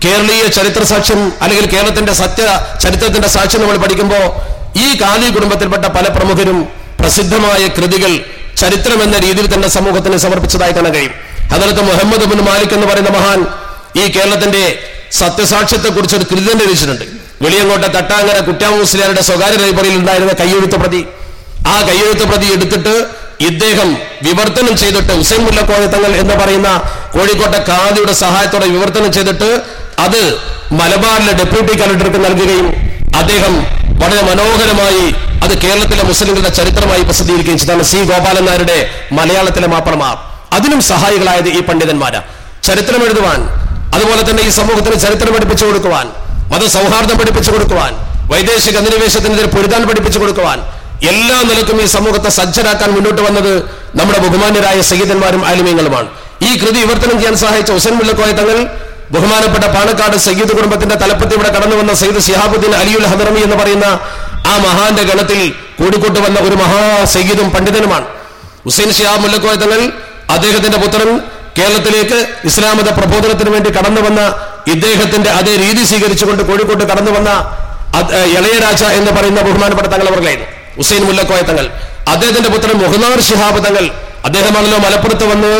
കേരളീയ ചരിത്ര സാക്ഷ്യം അല്ലെങ്കിൽ കേരളത്തിന്റെ സത്യ ചരിത്രത്തിന്റെ സാക്ഷ്യം നമ്മൾ പഠിക്കുമ്പോൾ ഈ കാലി കുടുംബത്തിൽപ്പെട്ട പല പ്രമുഖരും പ്രസിദ്ധമായ കൃതികൾ ചരിത്രം എന്ന രീതിയിൽ തന്നെ സമൂഹത്തിന് സമർപ്പിച്ചതായി കാണാൻ കഴിയും. അതിനകത്ത് മുഹമ്മദ് ബിൻ മാലിക് എന്ന് പറയുന്ന മഹാൻ ഈ കേരളത്തിന്റെ സത്യസാക്ഷ്യത്തെ കുറിച്ച് ഒരു കൃതി തന്നെ രചിച്ചിട്ടുണ്ട്. വെളിയങ്കോട്ടെ തട്ടാങ്ങര കുറ്റാമുസ്ലിയാരുടെ സ്വകാര്യ ലൈബ്രറിയിൽ ഉണ്ടായിരുന്ന കയ്യെഴുത്ത പ്രതി. ആ കയ്യെഴുത്ത പ്രതി എടുത്തിട്ട് ഇദ്ദേഹം വിവർത്തനം ചെയ്തിട്ട് ഹുസൈൻ മുല്ല തങ്ങൾ എന്ന് പറയുന്ന കോഴിക്കോട്ടെ കാദിയുടെ സഹായത്തോടെ വിവർത്തനം ചെയ്തിട്ട് അത് മലബാറിലെ ഡെപ്യൂട്ടി കലക്ടർക്ക് നൽകുകയും അദ്ദേഹം വളരെ മനോഹരമായി അത് കേരളത്തിലെ മുസ്ലിങ്ങളുടെ ചരിത്രമായി പ്രസിദ്ധീകരിക്കുകയും ചെയ്താണ് സി ഗോപാലൻ നായരുടെ മലയാളത്തിലെ മാപ്പർമാർ അതിനും സഹായികളായത് ഈ പണ്ഡിതന്മാരാ. ചരിത്രം എഴുതുവാൻ അതുപോലെ തന്നെ ഈ സമൂഹത്തിന് ചരിത്രം പഠിപ്പിച്ചു കൊടുക്കുവാൻ മതസൗഹാർദ്ദം പഠിപ്പിച്ചു കൊടുക്കുവാൻ വൈദേശിക അധിനിവേശത്തിനെതിരെ പൊരുതാൻ പഠിപ്പിച്ചു കൊടുക്കുവാൻ എല്ലാ നിലക്കും ഈ സമൂഹത്തെ സജ്ജരാക്കാൻ മുന്നോട്ട് വന്നത് നമ്മുടെ ബഹുമാന്യരായ സയ്യിദന്മാരും ആലിമ്യങ്ങളുമാണ് ഈ കൃതി വിവർത്തനം ചെയ്യാൻ സഹായിച്ച ഹുസൈൻ മുല്ലക്കോയ തങ്ങൾ ബഹുമാനപ്പെട്ട പാണക്കാട് സയ്യിദ് കുടുംബത്തിന്റെ തലപ്പത്തി ഇവിടെ കടന്നു വന്ന സയ്യിദ് സിഹാബുദ്ദീൻ അലിയുൽ ഹദറമി എന്ന് പറയുന്ന ആ മഹാന്റെ ഗണത്തിൽ കൂടിക്കൊണ്ട് വന്ന ഒരു മഹാ സയ്യിദും പണ്ഡിതനുമാണ്. ഹുസൈൻ ഷിഹാബ് മുല്ലക്കോയ തങ്ങൾ അദ്ദേഹത്തിന്റെ പുത്രൻ കേരളത്തിലേക്ക് ഇസ്ലാമത പ്രബോധനത്തിന് വേണ്ടി കടന്നു വന്ന ഇദ്ദേഹത്തിന്റെ അതേ രീതി സ്വീകരിച്ചുകൊണ്ട് കോഴിക്കോട്ട് കടന്നു വന്ന ഇളയരാജ എന്ന് പറയുന്ന ബഹുമാനപ്പെട്ട തങ്ങൾ അവർക്കായിരുന്നു ഹുസൈൻ മുല്ലക്കോയ തങ്ങൾ. അദ്ദേഹത്തിന്റെ പുത്രൻ മുഹനാർ ഷിഹാബ് തങ്ങൾ. അദ്ദേഹമാണല്ലോ മലപ്പുറത്ത് വന്ന്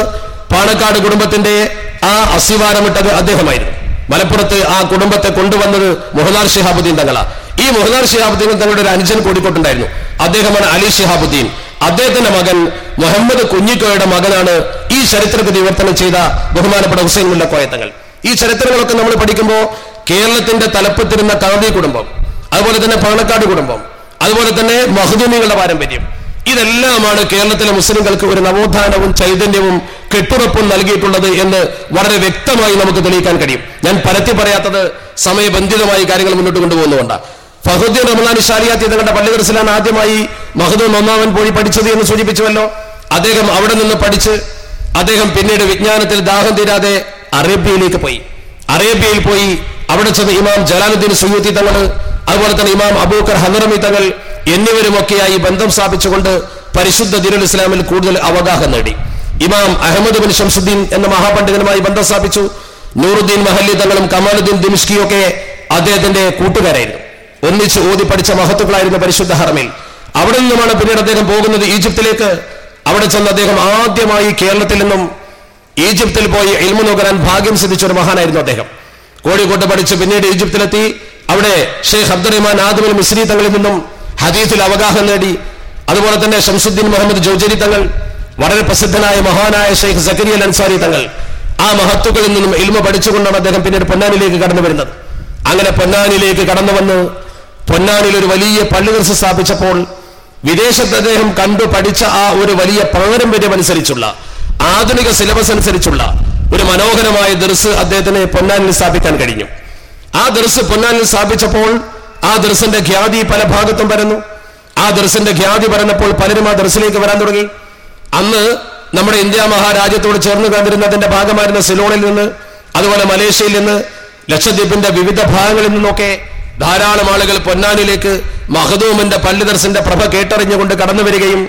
പാണക്കാട് കുടുംബത്തിന്റെ ആ അസിവാരമിട്ടത് അദ്ദേഹമായിരുന്നു. മലപ്പുറത്ത് ആ കുടുംബത്തെ കൊണ്ടുവന്നത് മുഹനാർ ഷിഹാബുദ്ദീൻ തങ്ങളാ. ഈ മുഹനാർ ഷിഹാബുദ്ദീൻ തങ്ങളുടെ ഒരു അനുജൻ കൂടിക്കൊട്ടുണ്ടായിരുന്നു അദ്ദേഹമാണ് അലി ഷിഹാബുദ്ദീൻ. അദ്ദേഹത്തിന്റെ മകൻ മുഹമ്മദ് കുഞ്ഞിക്കോയുടെ മകനാണ് ഈ ചരിത്രത്തിൽ വിവർത്തനം ചെയ്ത ബഹുമാനപ്പെട്ട ഹുസൈൻ മുല്ലക്കോയ തങ്ങൾ. ഈ ചരിത്രങ്ങളൊക്കെ നമ്മൾ പഠിക്കുമ്പോൾ കേരളത്തിന്റെ തലപ്പത്തിരുന്ന കാവ്യ കുടുംബം അതുപോലെ തന്നെ പാണക്കാട് കുടുംബം അതുപോലെ തന്നെ മഹദൂമികളുടെ പാരമ്പര്യം. ഇതെല്ലാമാണ് കേരളത്തിലെ മുസ്ലിംകൾക്ക് ഒരു നവോത്ഥാനവും ചൈതന്യവും കെട്ടുറപ്പും നൽകിയിട്ടുള്ളത് എന്ന് വളരെ വ്യക്തമായി നമുക്ക് തെളിയിക്കാൻ കഴിയും. ഞാൻ പരത്തി പറയാത്തത് സമയബന്ധിതമായി കാര്യങ്ങൾ മുന്നോട്ട് കൊണ്ടുപോകുന്നതുകൊണ്ടാണ് ഫഹുദ്ദീൻ റഹ്മാൻ ഷാരിയാത്തി തങ്ങളുടെ പള്ളി ദർസിലാണ് ആദ്യമായി മഹദൂം ഒന്നാമൻ പോയി പഠിച്ചത് എന്ന് സൂചിപ്പിച്ചുവല്ലോ. അദ്ദേഹം അവിടെ നിന്ന് പഠിച്ച് അദ്ദേഹം പിന്നീട് വിജ്ഞാനത്തിൽ ദാഹം തീരാതെ അറേബ്യയിലേക്ക് പോയി. അറേബ്യയിൽ പോയി അവിടെ ചെന്ന് ഇമാം ജലാലുദ്ദീൻ സുയൂത്തി തങ്ങൾ അതുപോലെ തന്നെ ഇമാം അബൂക്കർ ഹനറമി തങ്ങൾ എന്നിവരുമൊക്കെയായി ബന്ധം സ്ഥാപിച്ചുകൊണ്ട് പരിശുദ്ധ ദിനുൽ ഇസ്ലാമിൽ കൂടുതൽ അവഗാഹം നേടി. ഇമാം അഹമ്മദ് ബിൻ ഷംസുദ്ദീൻ എന്ന മഹാപണ്ഡിതനുമായി ബന്ധം സ്ഥാപിച്ചു. നൂറുദ്ദീൻ മഹല്ലി തങ്ങളും കമാലുദ്ദീൻ ദിമിഷ്കിയും ഒക്കെ അദ്ദേഹത്തിന്റെ കൂട്ടുകാരായിരുന്നു. ഒന്നിച്ച് ഓതി പഠിച്ച മഹത്തുക്കളായിരുന്നു പരിശുദ്ധ ഹറമിൽ. അവിടെ നിന്നുമാണ് പിന്നീട് അദ്ദേഹം പോകുന്നത് ഈജിപ്തിലേക്ക്. അവിടെ ചെന്ന് അദ്ദേഹം ആദ്യമായി കേരളത്തിൽ നിന്നും ഈജിപ്തിൽ പോയി ഇൽമു നോക്കാൻ ഭാഗ്യം സിദ്ധിച്ച ഒരു മഹാനായിരുന്നു അദ്ദേഹം. കോഴിക്കോട്ട് പഠിച്ച് പിന്നീട് ഈജിപ്തിലെത്തി. അവിടെ ഷെയ്ഖ് അബ്ദുറഹ്മാൻ ആദമൽ മിസ്രി തങ്ങളിൽ നിന്നും ഹദീഫിൽ അവഗാഹം നേടി. അതുപോലെ തന്നെ ഷംസുദ്ദീൻ മുഹമ്മദ് ജോജരി തങ്ങൾ വളരെ പ്രസിദ്ധനായ മഹാനായ ഷെയ്ഖ് സക്കരിയൽ അൻസാരി തങ്ങൾ. ആ മഹത്തുക്കളിൽ നിന്നും ഇൽമ പഠിച്ചുകൊണ്ടാണ് അദ്ദേഹം പിന്നീട് പൊന്നാനിലേക്ക് കടന്നു വരുന്നത്. അങ്ങനെ പൊന്നാനിലേക്ക് കടന്നു വന്ന് പൊന്നാനിൽ ഒരു വലിയ പള്ളി ദർശ സ്ഥാപിച്ചപ്പോൾ വിദേശത്ത് അദ്ദേഹം കണ്ടു പഠിച്ച ആ ഒരു വലിയ പാരമ്പര്യം അനുസരിച്ചുള്ള ആധുനിക സിലബസ് അനുസരിച്ചുള്ള ഒരു മനോഹരമായ ദർസ് അദ്ദേഹത്തിന് പൊന്നാനിൽ സ്ഥാപിക്കാൻ കഴിഞ്ഞു. ആ ദർസ് പൊന്നാനിൽ സ്ഥാപിച്ചപ്പോൾ ആ ദർസിന്റെ ഖ്യാതി പല ഭാഗത്തും പരന്നു. ആ ദർസിന്റെ ഖ്യാതി പരന്നപ്പോൾ പലരും ആ ദർസിലേക്ക് വരാൻ തുടങ്ങി. അന്ന് നമ്മുടെ ഇന്ത്യ മഹാരാജ്യത്തോട് ചേർന്ന് കണ്ടിരുന്നതിന്റെ ഭാഗമായിരുന്ന സിലോണിൽ നിന്ന് അതുപോലെ മലേഷ്യയിൽ നിന്ന് ലക്ഷദ്വീപിന്റെ വിവിധ ഭാഗങ്ങളിൽ നിന്നൊക്കെ ധാരാളം ആളുകൾ പൊന്നാനിലേക്ക് മഹദൂമിന്റെ പള്ളി ദർസിന്റെ പ്രഭ കേട്ടറിഞ്ഞുകൊണ്ട് കടന്നു വരികയും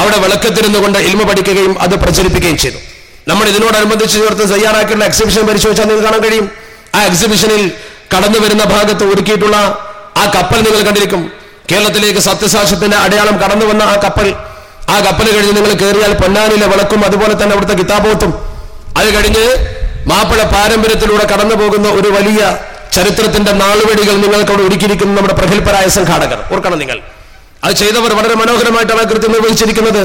അവിടെ വിളക്കത്തിരുന്നുകൊണ്ട് ഇൽമ പഠിക്കുകയും അത് പ്രചരിപ്പിക്കുകയും ചെയ്തു. നമ്മൾ ഇതിനോടനുബന്ധിച്ച് ചേർത്ത് തയ്യാറാക്കിയുള്ള എക്സിബിഷൻ പരിശോധിച്ചാൽ നിങ്ങൾക്ക് കാണാൻ കഴിയും. ആ എക്സിബിഷനിൽ കടന്നു വരുന്ന ഭാഗത്ത് ഒരുക്കിയിട്ടുള്ള ആ കപ്പൽ നിങ്ങൾ കണ്ടിരിക്കും. കേരളത്തിലേക്ക് സത്യസാക്ഷ്യത്തിന്റെ അടയാളം കടന്നു വന്ന ആ കപ്പൽ. ആ കപ്പൽ കഴിഞ്ഞ് നിങ്ങൾ കയറിയാൽ പൊന്നാനിലെ വിളക്കും അതുപോലെ തന്നെ അവിടുത്തെ കിതാബോത്തും. അത് കഴിഞ്ഞ് മാപ്പിള പാരമ്പര്യത്തിലൂടെ കടന്നു പോകുന്ന ഒരു വലിയ ചരിത്രത്തിന്റെ നാളുവടികൾ നിങ്ങൾക്ക് അവിടെ ഒരുക്കിയിരിക്കുന്ന നമ്മുടെ പ്രഗത്ഭരായ സംഘാടകർ. ഓർക്കണം നിങ്ങൾ. അത് ചെയ്തവർ വളരെ മനോഹരമായിട്ടാണ് കൃത്യം നിർവഹിച്ചിരിക്കുന്നത്.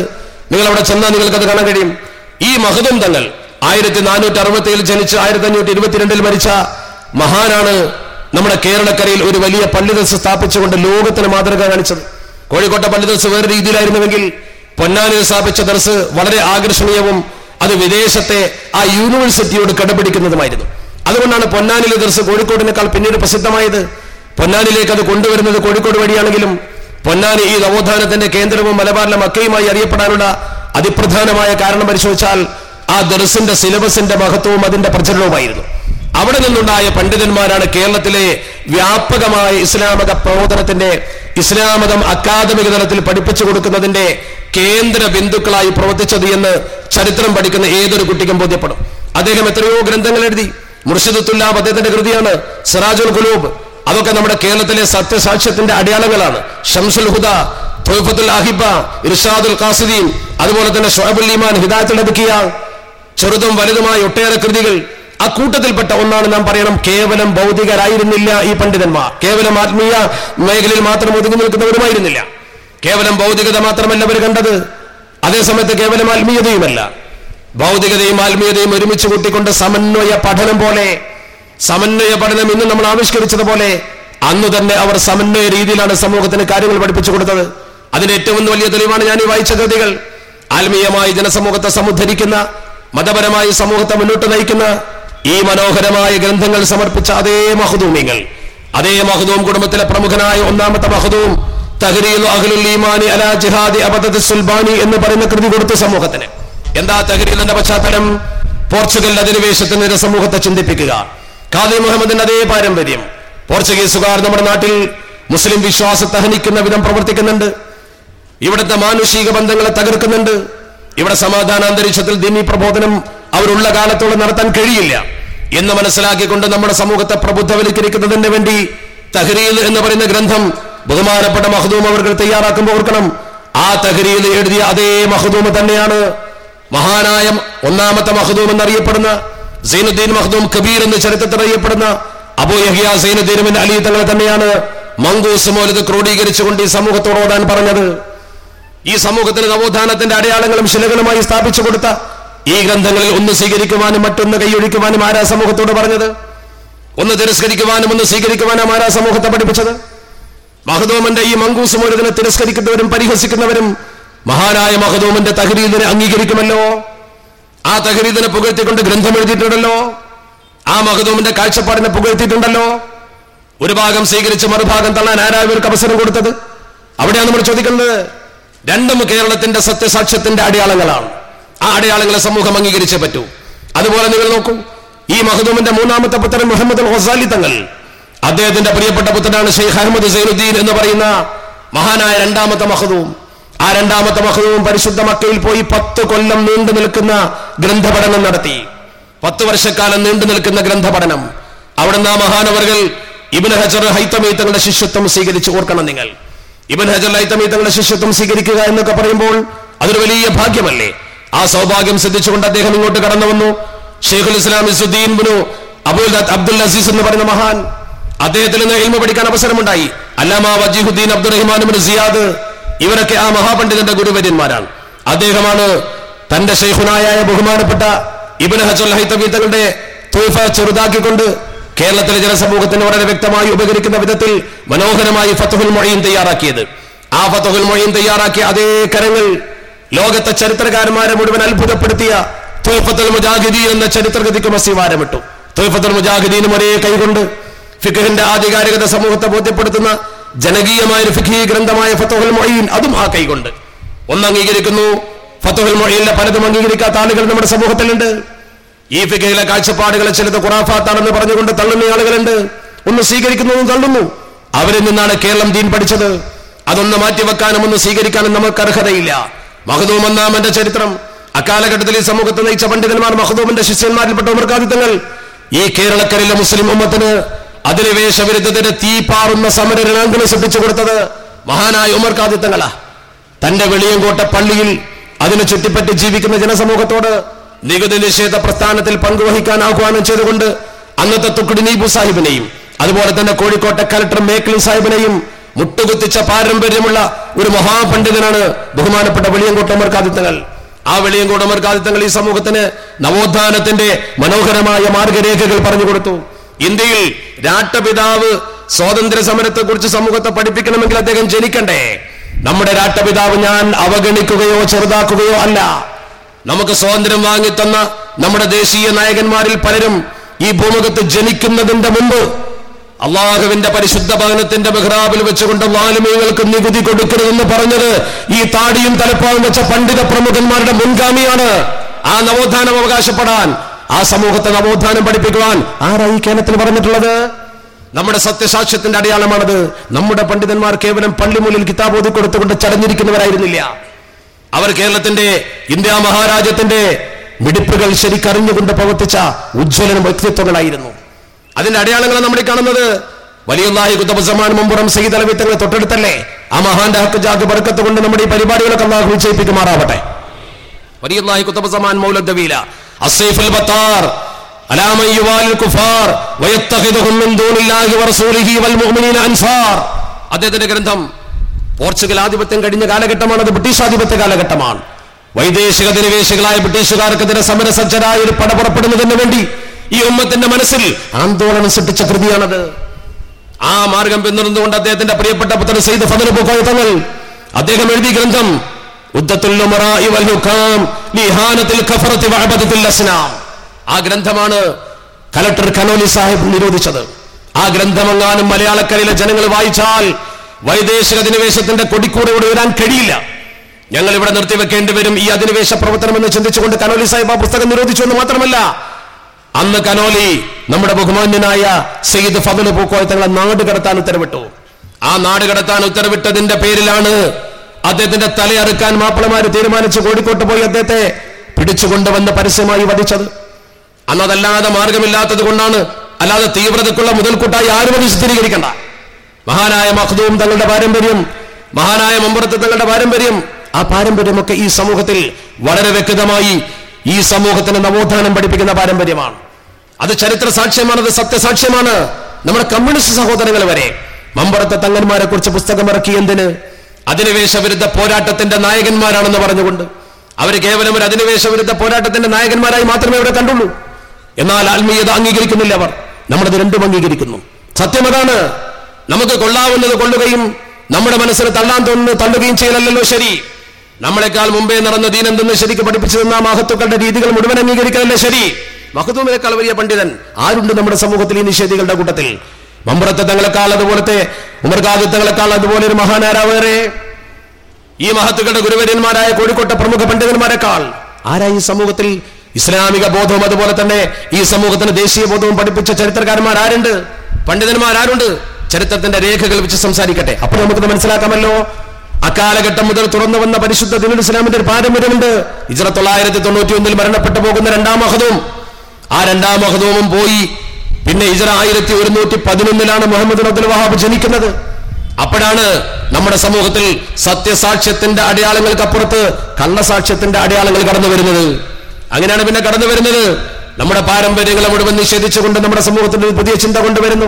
നിങ്ങൾ അവിടെ ചെന്നാൽ നിങ്ങൾക്ക് അത് കാണാൻ കഴിയും. ഈ മഹതും തങ്ങൾ ആയിരത്തി നാനൂറ്റി അറുപത്തിയിൽ ജനിച്ച് ആയിരത്തി അഞ്ഞൂറ്റി ഇരുപത്തിരണ്ടിൽ മരിച്ച മഹാനാണ് നമ്മുടെ കേരളക്കരയിൽ ഒരു വലിയ പള്ളിദസ് സ്ഥാപിച്ചുകൊണ്ട് ലോകത്തിന് മാതൃക കാണിച്ചത്. കോഴിക്കോട്ടെ പള്ളിദസ് വേറെ രീതിയിലായിരുന്നുവെങ്കിൽ പൊന്നാനിൽ സ്ഥാപിച്ച ദർസ് വളരെ ആകർഷണീയവും അത് വിദേശത്തെ ആ യൂണിവേഴ്സിറ്റിയോട് കടപിടിക്കുന്നതുമായിരുന്നു. അതുകൊണ്ടാണ് പൊന്നാനിലെ ദർസ് കോഴിക്കോടിനേക്കാൾ പിന്നീട് പ്രസിദ്ധമായത്. പൊന്നാനിലേക്ക് അത് കൊണ്ടുവരുന്നത് കോഴിക്കോട് വഴിയാണെങ്കിലും പൊന്നാനി ഈ നവോത്ഥാനത്തിന്റെ കേന്ദ്രവും മലബാറിലെ മക്കയുമായി അറിയപ്പെടാനുള്ള അതിപ്രധാനമായ കാരണം പരിശോധിച്ചാൽ ആ ദർസിന്റെ സിലബസിന്റെ മഹത്വവും അതിന്റെ പ്രചരണവുമായിരുന്നു. അവിടെ നിന്നുണ്ടായ പണ്ഡിതന്മാരാണ് കേരളത്തിലെ വ്യാപകമായ ഇസ്ലാമത പ്രബോധനത്തിന്റെ ഇസ്ലാമതം അക്കാദമിക തലത്തിൽ പഠിപ്പിച്ചു കൊടുക്കുന്നതിന്റെ കേന്ദ്ര ബിന്ദുക്കളായി പ്രവർത്തിച്ചത് എന്ന് ചരിത്രം പഠിക്കുന്ന ഏതൊരു കുട്ടിക്കും ബോധ്യപ്പെടും. അദ്ദേഹം എത്രയോ ഗ്രന്ഥങ്ങൾ എഴുതി. മുർഷിദുത്തുല്ലാബ് അദ്ദേഹത്തിന്റെ കൃതിയാണ് സിറാജുൽ ഖുലൂബ്. അതൊക്കെ നമ്മുടെ കേരളത്തിലെ സത്യസാക്ഷ്യത്തിന്റെ അടയാളങ്ങളാണ്. ഷംസുൽ ഹുദ തൊയ്ഫത്തുൽ അഹിബ ഇർഷാദുൽ ഖാസിദീൻ അതുപോലെ തന്നെ ഷോബുൽ ഈമാൻ ഹിദായത്തുൽ അബിക്കിയ ചെറുതും വലുതുമായ ഒട്ടേറെ കൃതികൾ ആ കൂട്ടത്തിൽപ്പെട്ട ഒന്നാണ് നാം പറയണം. കേവലം ഭൗതികരായിരുന്നില്ല ഈ പണ്ഡിതന്മാർ. കേവലം ആത്മീയ മേഖലയിൽ മാത്രം ഒതുങ്ങി നിൽക്കുന്നവരുമായിരുന്നില്ല. കേവലം ഭൗതികത മാത്രമല്ല അവർ കണ്ടത്. അതേസമയത്ത് കേവലം ആത്മീയതയുമല്ല. ഭൗതികതയും ആത്മീയതയും ഒരുമിച്ച് കൂട്ടിക്കൊണ്ട് സമന്വയ പഠനം പോലെ സമന്വയ പഠനം ഇന്ന് നമ്മൾ ആവിഷ്കരിച്ചതുപോലെ അന്ന് തന്നെ അവർ സമന്വയ രീതിയിലാണ് സമൂഹത്തിന് കാര്യങ്ങൾ പഠിപ്പിച്ചു കൊടുത്തത്. അതിന് ഏറ്റവും വലിയ തെളിവാണ് ഞാൻ ഈ വായിച്ച കൃതികൾ. ആത്മീയമായി ജനസമൂഹത്തെ സമുദ്ധരിക്കുന്ന മതപരമായി സമൂഹത്തെ മുന്നോട്ട് നയിക്കുന്ന ഈ മനോഹരമായ ഗ്രന്ഥങ്ങൾ സമർപ്പിച്ച അതേ മഹദൂമിങ്ങൾ അതേ മഹദൂം കുടുംബത്തിലെ പ്രമുഖനായ ഒന്നാമത്തെ മഹദൂം തഹരീലു അഹ്ലുൽ ഈമാനി അലാ ജിഹാദി അബദത്ത് സുൽബാനി എന്ന് പറയുന്ന കൃതി കൊടുത്തു സമൂഹത്തിന്. എന്താ തഹരീലിന്റെ പശ്ചാത്തലം? പോർച്ചുഗൽ അധിനിവേശത്തിന് സമൂഹത്തെ ചിന്തിപ്പിക്കുക. ഖാദി മുഹമ്മദിന്റെ അതേ പാരമ്പര്യം. പോർച്ചുഗീസുകാർ നമ്മുടെ നാട്ടിൽ മുസ്ലിം വിശ്വാസത്തെ ഹനിക്കുന്ന വിധം പ്രവർത്തിക്കുന്നുണ്ട്. ഇവിടുത്തെ മാനുഷിക ബന്ധങ്ങളെ തകർക്കുന്നുണ്ട്. ഇവിടെ സമാധാന അന്തരീക്ഷത്തിൽ ദീനി പ്രബോധനം അവരുള്ള കാലത്തോളം നടത്താൻ കഴിയില്ല എന്ന് മനസ്സിലാക്കിക്കൊണ്ട് നമ്മുടെ സമൂഹത്തെ പ്രബുദ്ധവൽക്കരിക്കുന്നതിന് വേണ്ടി തഹരീൽ എന്ന് പറയുന്ന ഗ്രന്ഥം ബഹുമാനപ്പെട്ട മഹദൂം അവർക്ക് തയ്യാറാക്കുമ്പോൾ ഓർക്കണം. ആ തഹരീൽ എഴുതിയ അതേ മഹദൂമ തന്നെയാണ് മഹാനായ ഒന്നാമത്തെ മഹദൂം എന്നറിയപ്പെടുന്ന സൈനുദ്ദീൻ മഹദൂം കബീർ എന്ന് ചരിത്രത്തിൽ അറിയപ്പെടുന്ന അബൂ യഹിയ സൈനുദ്ദീൻ അലി തങ്ങൾ തന്നെയാണ് മങ്കൂസ് മോലത് ക്രോഡീകരിച്ചുകൊണ്ട് ഈ സമൂഹത്തോട് ഓടാൻ പറഞ്ഞത്. ഈ സമൂഹത്തിന് നവോത്ഥാനത്തിന്റെ അടയാളങ്ങളും ശിലകളുമായി സ്ഥാപിച്ചു കൊടുത്ത ഈ ഗ്രന്ഥങ്ങളിൽ ഒന്ന് സ്വീകരിക്കുവാനും മറ്റൊന്ന് കൈയൊഴിക്കുവാനും ആരാ സമൂഹത്തോട് പറഞ്ഞത്? ഒന്ന് തിരസ്കരിക്കുവാനും ഒന്ന് സ്വീകരിക്കുവാനും ആരാ സമൂഹത്തെ പഠിപ്പിച്ചത്? മഹദോമന്റെ ഈ മങ്കൂസ് മൂലതിനെ തിരസ്കരിക്കുന്നവരും പരിഹസിക്കുന്നവരും മഹാനായ മഹദോമന്റെ തഹരീദിനെ അംഗീകരിക്കുമല്ലോ? ആ തഹരീദിനെ പുകഴ്ത്തിക്കൊണ്ട് ഗ്രന്ഥം എഴുതിയിട്ടുണ്ടല്ലോ? ആ മഹദൂമിന്റെ കാഴ്ചപ്പാടിനെ പുകഴ്ത്തിയിട്ടുണ്ടല്ലോ? ഒരു ഭാഗം സ്വീകരിച്ച് മറുഭാഗം തള്ളാൻ ആരായവർക്ക് അവസരം കൊടുത്തത്? അവിടെയാണ് നമ്മൾ ചോദിക്കുന്നത്. രണ്ടും കേരളത്തിന്റെ സത്യസാക്ഷ്യത്തിന്റെ അടയാളങ്ങളാണ്. ആ അടയാളങ്ങളെ സമൂഹം അംഗീകരിച്ചേ പറ്റൂ. അതുപോലെ നിങ്ങൾ നോക്കൂ ഈ മഹദൂമിന്റെ മൂന്നാമത്തെ പുത്രൻ മുഹമ്മദ് ഹസാലി തങ്ങൾ അദ്ദേഹത്തിന്റെ പ്രിയപ്പെട്ട പുത്രനാണ് ഷെയ്ഖ് അഹമ്മദ് സൈനുദ്ദീൻ എന്ന് പറയുന്ന മഹാനായ രണ്ടാമത്തെ മഹദൂം. ആ രണ്ടാമത്തെ മഹദൂം പരിശുദ്ധ മക്കയിൽ പോയി പത്ത് കൊല്ലം നീണ്ടു നിൽക്കുന്ന ഗ്രന്ഥപഠനം നടത്തി. പത്ത് വർഷക്കാലം നീണ്ടു നിൽക്കുന്ന ഗ്രന്ഥപഠനം. അവിടുന്ന് ആ മഹാനവറുകൾ ഇബിൻ ഹജർ ഹൈത്തമി തങ്ങളുടെ ശിഷ്യത്വം സ്വീകരിച്ചു ഓർക്കണം നിങ്ങൾ. ഇബൻ ഹജർ ഹൈത്തമി തങ്ങളുടെ ശിഷ്യത്വം സ്വീകരിക്കുക എന്നൊക്കെ പറയുമ്പോൾ അതൊരു വലിയ ഭാഗ്യമല്ലേ? ആ സൗഭാഗ്യം ശ്രദ്ധിച്ചുകൊണ്ട് അദ്ദേഹം ഇങ്ങോട്ട് കടന്നു വന്നു. ഷെയ്ഖുൽ ഇസ്ലാം ഇസുദ്ദീൻ ബിനു അബുൽ അബ്ദുൽ അസീസ് എന്ന് പറയുന്ന മഹാൻ അദ്ദേഹത്തിൽ നിന്ന് ഇൽമ പഠിക്കാൻ അവസരമുണ്ടായി. അല്ലാമ വജീഹുദ്ദീൻ അബ്ദുറഹിമാൻ ബിൻ സിയാദ് ഇവരൊക്കെ ആ മഹാപണ്ഡിതന്റെ ഗുരുവര്യന്മാരാണ്. അദ്ദേഹമാണ് തന്റെ ഷെയ്ഖുനായ ബഹുമാനപ്പെട്ട ഇബിൻ ഹജുൽ ഹൈത്തബി തങ്ങളുടെ തൂഫ ചെറുതാക്കിക്കൊണ്ട് കേരളത്തിലെ ജനസമൂഹത്തിന് വളരെ വ്യക്തമായി ഉപകരിക്കുന്ന വിധത്തിൽ മനോഹരമായി ഫത്തുഹുൽ മൊഴിയും തയ്യാറാക്കിയത്. ആ ഫത്തുഹുൽ മൊഴിയും തയ്യാറാക്കിയ അതേ കരങ്ങൾ ലോകത്തെ ചരിത്രകാരന്മാരെ മുഴുവൻ അത്ഭുതപ്പെടുത്തിയ തുൽഫത്തുൽ മുജാഹിദീൻ എന്ന ചരിത്രഗതിക്ക് മസി വാരമിട്ടു. തുൽഫത്തുൽ മുജാഹിദീനും ഒരേ കൈകൊണ്ട് ഫിഖഹിന്റെ ആധികാരികത സമൂഹത്തെ ബോധ്യപ്പെടുത്തുന്ന ജനകീയമായ ഒരു ഫിഖി ഗ്രന്ഥമായ ഫത്തുഹുൽ മൊഴീൻ അതും ആ കൈകൊണ്ട്. ഒന്ന് അംഗീകരിക്കുന്നു. ഫത്തുഹുൽ മൊഴീനിലെ പലതും അംഗീകരിക്കാത്ത ആളുകൾ നമ്മുടെ സമൂഹത്തിലുണ്ട്. ഈ ഫിഖയിലെ കാഴ്ചപ്പാടുകളെ ചിലത് ഖുറാഫാത്താണെന്ന് പറഞ്ഞുകൊണ്ട് തള്ളുന്ന ആളുകളുണ്ട്. ഒന്ന് സ്വീകരിക്കുന്നതും തള്ളുന്നു. അവരിൽ നിന്നാണ് കേരളം ദീൻ പഠിച്ചത്. അതൊന്ന് മാറ്റിവെക്കാനും ഒന്ന് സ്വീകരിക്കാനും നമുക്ക് അർഹതയില്ല. മഹദൂം ഒന്നാമന്റെ ചരിത്രം. അക്കാലഘട്ടത്തിൽ ഈ സമൂഹത്തെ നയിച്ച പണ്ഡിതന്മാർ മഹദൂമിന്റെ ശിഷ്യന്മാരിൽപ്പെട്ട ഉമർക്കാദിത്തങ്ങൾ. ഈ കേരളക്കരയിലെ മുസ്ലിം ഉമ്മത്തിന് അധിനിവേശ വിരുദ്ധത്തിന്റെ തീ പാറുന്ന സമര രണാങ്കണം സൃഷ്ടിച്ചു കൊടുത്തത് മഹാനായ ഉമർക്കാദിത്തങ്ങളാ. തന്റെ വെളിയങ്കോട്ട പള്ളിയിൽ അതിനെ ചുറ്റിപ്പറ്റി ജീവിക്കുന്ന ജനസമൂഹത്തോട് നികുതി നിഷേധ പ്രസ്ഥാനത്തിൽ പങ്കുവഹിക്കാൻ ആഹ്വാനം ചെയ്തുകൊണ്ട് അന്നത്തെ തുക്കുടി നീബു സാഹിബിനെയും അതുപോലെ തന്നെ കോഴിക്കോട്ടെ കലക്ടർ മേക്കിളി സാഹിബിനെയും മുട്ടുകുത്തിച്ച പാരമ്പര്യമുള്ള ഒരു മഹാപണ്ഡിതനാണ് ബഹുമാനപ്പെട്ട വെളിയങ്കോട്ട ഉമർക്കാദിത്തങ്ങൾ ആ വെളിയങ്കോട്ട ഉമർക്കാദിത്തങ്ങൾ ഈ സമൂഹത്തിന് നവോത്ഥാനത്തിന്റെ മനോഹരമായ മാർഗരേഖകൾ പറഞ്ഞു കൊടുത്തു. ഇന്ത്യയിൽ രാഷ്ട്രപിതാവ് സ്വാതന്ത്ര്യ സമരത്തെ കുറിച്ച് സമൂഹത്തെ പഠിപ്പിക്കണമെങ്കിൽ അദ്ദേഹം ജനിക്കണ്ടേ? നമ്മുടെ രാഷ്ട്രപിതാവ് ഞാൻ അവഗണിക്കുകയോ ചെറുതാക്കുകയോ അല്ല. നമുക്ക് സ്വാതന്ത്ര്യം വാങ്ങിത്തന്ന നമ്മുടെ ദേശീയ നായകന്മാരിൽ പലരും ഈ ഭൂമുഖത്ത് ജനിക്കുന്നതിന്റെ മുമ്പ് അള്ളാഹുവിന്റെ പരിശുദ്ധ ഭവനത്തിന്റെ ബഹ്റാബിൽ വെച്ചുകൊണ്ട് വാലുമീങ്ങൾക്ക് നികുതി കൊടുക്കരുതെന്ന് പറഞ്ഞത് ഈ താടിയും തലപ്പാവും വെച്ച പണ്ഡിത പ്രമുഖന്മാരുടെ മുൻഗാമിയാണ്. ആ നവോത്ഥാനം അവകാശപ്പെടാൻ ആ സമൂഹത്തെ നവോത്ഥാനം പഠിപ്പിക്കുവാൻ ആരാ ഈ കേരളത്തിൽ പറഞ്ഞിട്ടുള്ളത്? നമ്മുടെ സത്യസാക്ഷ്യത്തിന്റെ അടയാളമാണത്. നമ്മുടെ പണ്ഡിതന്മാർ കേവലം പള്ളിമൂലിൽ കിതാബ് കൊടുത്തുകൊണ്ട് ചടഞ്ഞിരിക്കുന്നവരായിരുന്നില്ല. അവർ കേരളത്തിന്റെ ഇന്ത്യ മഹാരാജ്യത്തിന്റെ മിടിപ്പുകൾ ശരിക്കറിഞ്ഞുകൊണ്ട് പ്രവർത്തിച്ച ഉജ്ജ്വലന വ്യക്തിത്വങ്ങളായിരുന്നു. അതിന്റെ അടയാളങ്ങളാണ് നമ്മൾ കാണുന്നത്. വലിയൊന്നായി കുത്തബസമാൻ മുമ്പുറം സയ്യിദ് അലവി തൊട്ടടുത്തല്ലേ? ആ മഹാന്റെ ഹക്ക് ജാക്ക് ബർക്കത്ത് കൊണ്ട് നമ്മുടെ ഈ പരിപാടികളൊക്കെ അള്ളാഹു വിജയിപ്പിക്കുമാറാവട്ടെ വലിയൊന്നായി കുത്തബസമാൻ മൗലദ്വീല അസൈഫുൽ ബത്താർ അലാമ യുവാൽ കുഫാർ വയത്തഖിദുഹും മിൻ ദൂനില്ലാഹി വറസൂലിഹി വൽ മുഅ്മിനീന അൻസാർ. അദ്ദേഹത്തിന്റെ ഗ്രന്ഥം പോർച്ചുഗൽ ആധിപത്യം കഴിഞ്ഞ കാലഘട്ടമാണ്. അത് ബ്രിട്ടീഷ് ആധിപത്യ കാലഘട്ടമാണ്. വൈദേശിക നിവേശികളായ ബ്രിട്ടീഷുകാർക്കെതിരെ സമരസജ്ജരായ ഒരു പട പുറപ്പെടുന്നതിന് വേണ്ടി ഈ ഉമ്മത്തിന്റെ മനസ്സിൽ ആന്തോളനം സൃഷ്ടിച്ച കൃതിയാണത്. ആ മാർഗം പിന്തുടർന്നുകൊണ്ട് അദ്ദേഹത്തിന്റെ പ്രിയപ്പെട്ട പുത്രൻ സെയ്ദ് ഫദൽ ബുഖാരി തങ്ങൾ അദ്ദേഹം എഴുതിയ ഗ്രന്ഥം ആ ഗ്രന്ഥമാണ് കലക്ടർ കനോലി സാഹിബ് നിരോധിച്ചത്. ആ ഗ്രന്ഥമെങ്ങാനും മലയാളക്കരയിലെ ജനങ്ങൾ വായിച്ചാൽ വൈദേശിക അധിനിവേശത്തിന്റെ കൊടിക്കൂടെ വരാൻ കഴിയില്ല. ഞങ്ങൾ ഇവിടെ നിർത്തിവെക്കേണ്ടി വരും ഈ അധിനിവേശ പ്രവർത്തനം എന്ന് ചിന്തിച്ചുകൊണ്ട് കനോലി സാഹിബ് ആ പുസ്തകം നിരോധിച്ചു എന്ന് മാത്രമല്ല അന്ന് കനോലി നമ്മുടെ ബഹുമാന്യനായ സെയ്ദ് ഫതൽ പൂക്കോയ തങ്ങളെ നാട് കടത്താൻ ഉത്തരവിട്ടു. ആ നാട് കടത്താൻ ഉത്തരവിട്ടതിന്റെ പേരിലാണ് അദ്ദേഹത്തിന്റെ തലയറുക്കാൻ മാപ്പിളമാര് തീരുമാനിച്ച് കോഴിക്കോട്ട് പോയി അദ്ദേഹത്തെ പിടിച്ചുകൊണ്ടുവന്ന് പരസ്യമായി വധിച്ചത്. അന്ന് അതല്ലാതെ മാർഗമില്ലാത്തത് കൊണ്ടാണ് അല്ലാതെ തീവ്രതക്കുള്ള മുതൽക്കൂട്ടായി ആരും അത് സ്ഥിരീകരിക്കണ്ട മഹാനായ മഹദൂം തങ്ങളുടെ പാരമ്പര്യം മഹാനായ മമ്പുറത്ത് തങ്ങളുടെ പാരമ്പര്യം ആ പാരമ്പര്യമൊക്കെ ഈ സമൂഹത്തിൽ വളരെ വ്യക്തമായി ഈ സമൂഹത്തിന് നവോത്ഥാനം പഠിപ്പിക്കുന്ന പാരമ്പര്യമാണ്. അത് ചരിത്ര സാക്ഷ്യമാണ് അത് സത്യസാക്ഷ്യമാണ്. നമ്മുടെ കമ്മ്യൂണിസ്റ്റ് സഹോദരങ്ങൾ വരെ. മമ്പറത്തെ തങ്ങന്മാരെ കുറിച്ച് പുസ്തകം ഇറക്കി എന്തിന്? അധിനിവേശ വിരുദ്ധ പോരാട്ടത്തിന്റെ നായകന്മാരാണെന്ന് പറഞ്ഞുകൊണ്ട്. അവർ കേവലം ഒരു അധിനിവേശ വിരുദ്ധ പോരാട്ടത്തിന്റെ നായകന്മാരായി മാത്രമേ അവരെ കണ്ടുള്ളൂ. എന്നാൽ ആത്മീയത അംഗീകരിക്കുന്നില്ല അവർ. നമ്മളത് രണ്ടും അംഗീകരിക്കുന്നു. സത്യമതാണ് നമുക്ക് കൊള്ളാവുന്നത് കൊള്ളുകയും നമ്മുടെ മനസ്സിൽ തള്ളാൻ തോന്നുന്നത് തള്ളുകയും ചെയ്യലല്ലോ ശരി. നമ്മളെക്കാൾ മുമ്പേ നടന്ന ദീനെന്തെന്ന് ശരിക്ക് പഠിപ്പിച്ചു തന്ന മഹത്തുക്കളുടെ രീതികൾ മുഴുവൻ അംഗീകരിക്കലല്ലേ ശരി? മഹത്വമിനേക്കാൾ വലിയ പണ്ഡിതൻ ആരുണ്ട് നമ്മുടെ സമൂഹത്തിൽ ഈ നിഷേധികളുടെ കൂട്ടത്തിൽ? മമ്പുറത്തെ തങ്ങളെക്കാൾ അതുപോലത്തെ ഉമർകാദിത്തങ്ങളെക്കാൾ അതുപോലെ ഒരു മഹാനാരാവേറെ ഈ മഹത്തുക്കളുടെ ഗുരുവര്യന്മാരായ കോഴിക്കോട്ടെ പ്രമുഖ പണ്ഡിതന്മാരെക്കാൾ ആരാ ഈ സമൂഹത്തിൽ? ഇസ്ലാമിക ബോധവും അതുപോലെ തന്നെ ഈ സമൂഹത്തിന് ദേശീയ ബോധവും പഠിപ്പിച്ച ചരിത്രകാരന്മാർ ആരുണ്ട്? പണ്ഡിതന്മാർ ആരുണ്ട്? ചരിത്രത്തിന്റെ രേഖകൾ വെച്ച് സംസാരിക്കട്ടെ. അപ്പോൾ നമുക്ക് മനസ്സിലാക്കാമല്ലോ. അക്കാലഘട്ടം മുതൽ തുറന്നു വന്ന പരിശുദ്ധ ദിനുൽ ഇസ്ലാമിന്റെ ഒരു പാരമ്പര്യമുണ്ട്. ഇജറ തൊള്ളായിരത്തി തൊണ്ണൂറ്റി ഒന്നിൽ മരണപ്പെട്ടു പോകുന്ന രണ്ടാം മഹദവും ആ രണ്ടാം മഹദൂമും പോയി. പിന്നെ ഇജറ ആയിരത്തി ഒരുന്നൂറ്റി പതിനൊന്നിലാണ് മുഹമ്മദ് അബ്ദുൽ വഹാബ് ജനിക്കുന്നത്. അപ്പോഴാണ് നമ്മുടെ സമൂഹത്തിൽ സത്യസാക്ഷ്യത്തിന്റെ അടയാളങ്ങൾക്കപ്പുറത്ത് കള്ളസാക്ഷ്യത്തിന്റെ അടയാളങ്ങൾ കടന്നു വരുന്നത്. അങ്ങനെയാണ് പിന്നെ കടന്നു വരുന്നത്. നമ്മുടെ പാരമ്പര്യങ്ങളെ മുഴുവൻ നിഷേധിച്ചുകൊണ്ട് നമ്മുടെ സമൂഹത്തിൽ ഒരു പുതിയ ചിന്ത കൊണ്ടുവരുന്നു.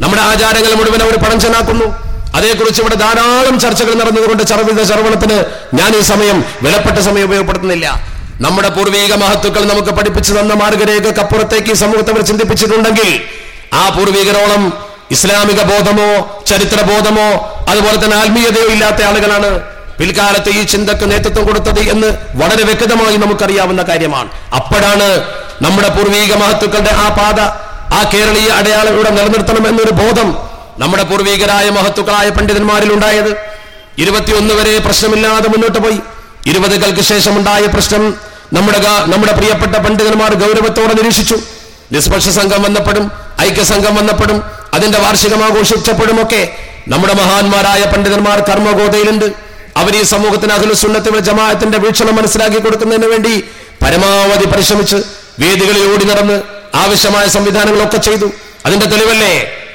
നമ്മുടെ ആചാരങ്ങൾ മുഴുവൻ അവർ പഴഞ്ചനാക്കുന്നു. അതേക്കുറിച്ച് ഇവിടെ ധാരാളം ചർച്ചകൾ നടന്നതുകൊണ്ട് ചർവിത ചർവണത്തിന് ഞാൻ ഈ സമയം വിലപ്പെട്ട സമയം ഉപയോഗപ്പെടുത്തുന്നില്ല. നമ്മുടെ പൂർവീക മഹത്വക്കൾ നമുക്ക് പഠിപ്പിച്ചു തന്ന മാർഗരേഖക്കപ്പുറത്തേക്ക് ഈ സമൂഹത്തെ ചിന്തിപ്പിച്ചിട്ടുണ്ടെങ്കിൽ ആ പൂർവീകരോളം ഇസ്ലാമിക ബോധമോ ചരിത്ര ബോധമോ അതുപോലെ തന്നെ ആത്മീയതയോ ഇല്ലാത്ത ആളുകളാണ് പിൽക്കാലത്ത് ഈ ചിന്തക്ക് നേതൃത്വം കൊടുത്തത് എന്ന് വളരെ വ്യക്തമായി നമുക്കറിയാവുന്ന കാര്യമാണ്. അപ്പോഴാണ് നമ്മുടെ പൂർവീക മഹത്വക്കളുടെ ആ പാത ആ കേരളീയ അടയാളം ഇവിടെ നിലനിർത്തണം എന്നൊരു ബോധം നമ്മുടെ പൂർവീകരായ മഹത്വക്കളായ പണ്ഡിതന്മാരിൽ ഉണ്ടായത്. ഇരുപത്തിയൊന്ന് വരെ പ്രശ്നമില്ലാതെ മുന്നോട്ട് പോയി. ഇരുപതുകൾക്ക് ശേഷമുണ്ടായ പ്രശ്നം നമ്മുടെ നമ്മുടെ പ്രിയപ്പെട്ട പണ്ഡിതന്മാർ ഗൗരവത്തോടെ നിരീക്ഷിച്ചു. നിഷ്പക്ഷ സംഘം വന്നപ്പെടും ഐക്യസംഘം വന്നപ്പെടും അതിന്റെ വാർഷികം ആഘോഷിച്ചപ്പോഴും ഒക്കെ നമ്മുടെ മഹാന്മാരായ പണ്ഡിതന്മാർ കർമ്മഗോതയിലുണ്ട് അവർ ഈ സമൂഹത്തിന് അഖിലുസുന്നത്തിൽ ജമാഅത്തിന്റെ വീക്ഷണം മനസ്സിലാക്കി കൊടുക്കുന്നതിന് വേണ്ടി പരമാവധി പരിശ്രമിച്ച് വേദികളിൽ ഓടി നടന്ന് ആവശ്യമായ സംവിധാനങ്ങളൊക്കെ ചെയ്തു. അതിന്റെ തെളിവല്ലേ?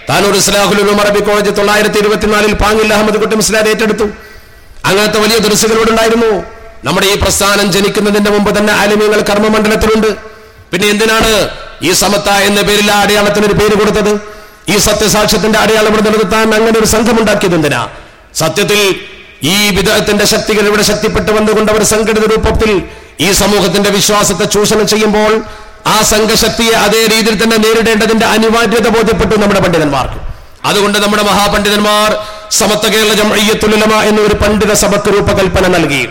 താനൂർ ഇസ്ലാഹുലും അറബി കോളേജ് തൊള്ളായിരത്തി ഇരുപത്തിനാലിൽ പാങ്ങില്ല അഹമ്മദ് കുട്ടി മുസ്ലാദ് ഏറ്റെടുത്തു. അങ്ങനത്തെ വലിയ ദൃശ്യങ്ങളോട് ഉണ്ടായിരുന്നു നമ്മുടെ ഈ പ്രസ്ഥാനം ജനിക്കുന്നതിന്റെ മുമ്പ് തന്നെ ആലിമ്യങ്ങൾ കർമ്മമണ്ഡലത്തിലുണ്ട്. പിന്നെ എന്തിനാണ് ഈ സമത്ത എന്ന പേരിൽ ആ അടയാളത്തിന് ഒരു പേര് കൊടുത്തത്? ഈ സത്യസാക്ഷ്യത്തിന്റെ അടയാളം ഇവിടെ നിലനിർത്താൻ അങ്ങനെ ഒരു സംഘം ഉണ്ടാക്കിയത് എന്തിനാ? സത്യത്തിൽ ഈ വിധത്തിന്റെ ശക്തികൾ ഇവിടെ ശക്തിപ്പെട്ടു വന്നുകൊണ്ട് അവർ സംഘടിത രൂപത്തിൽ ഈ സമൂഹത്തിന്റെ വിശ്വാസത്തെ ചൂഷണം ചെയ്യുമ്പോൾ ആ സംഘശക്തിയെ അതേ രീതിയിൽ തന്നെ നേരിടേണ്ടതിന്റെ അനിവാര്യത ബോധ്യപ്പെട്ടു നമ്മുടെ പണ്ഡിതന്മാർക്ക്. അതുകൊണ്ട് നമ്മുടെ മഹാപണ്ഡിതന്മാർ സമത്വ കേരള ജംഅയ്യത്തുലമ എന്നൊരു പണ്ഡിത സഭക്ക് രൂപകൽപ്പന നൽകി.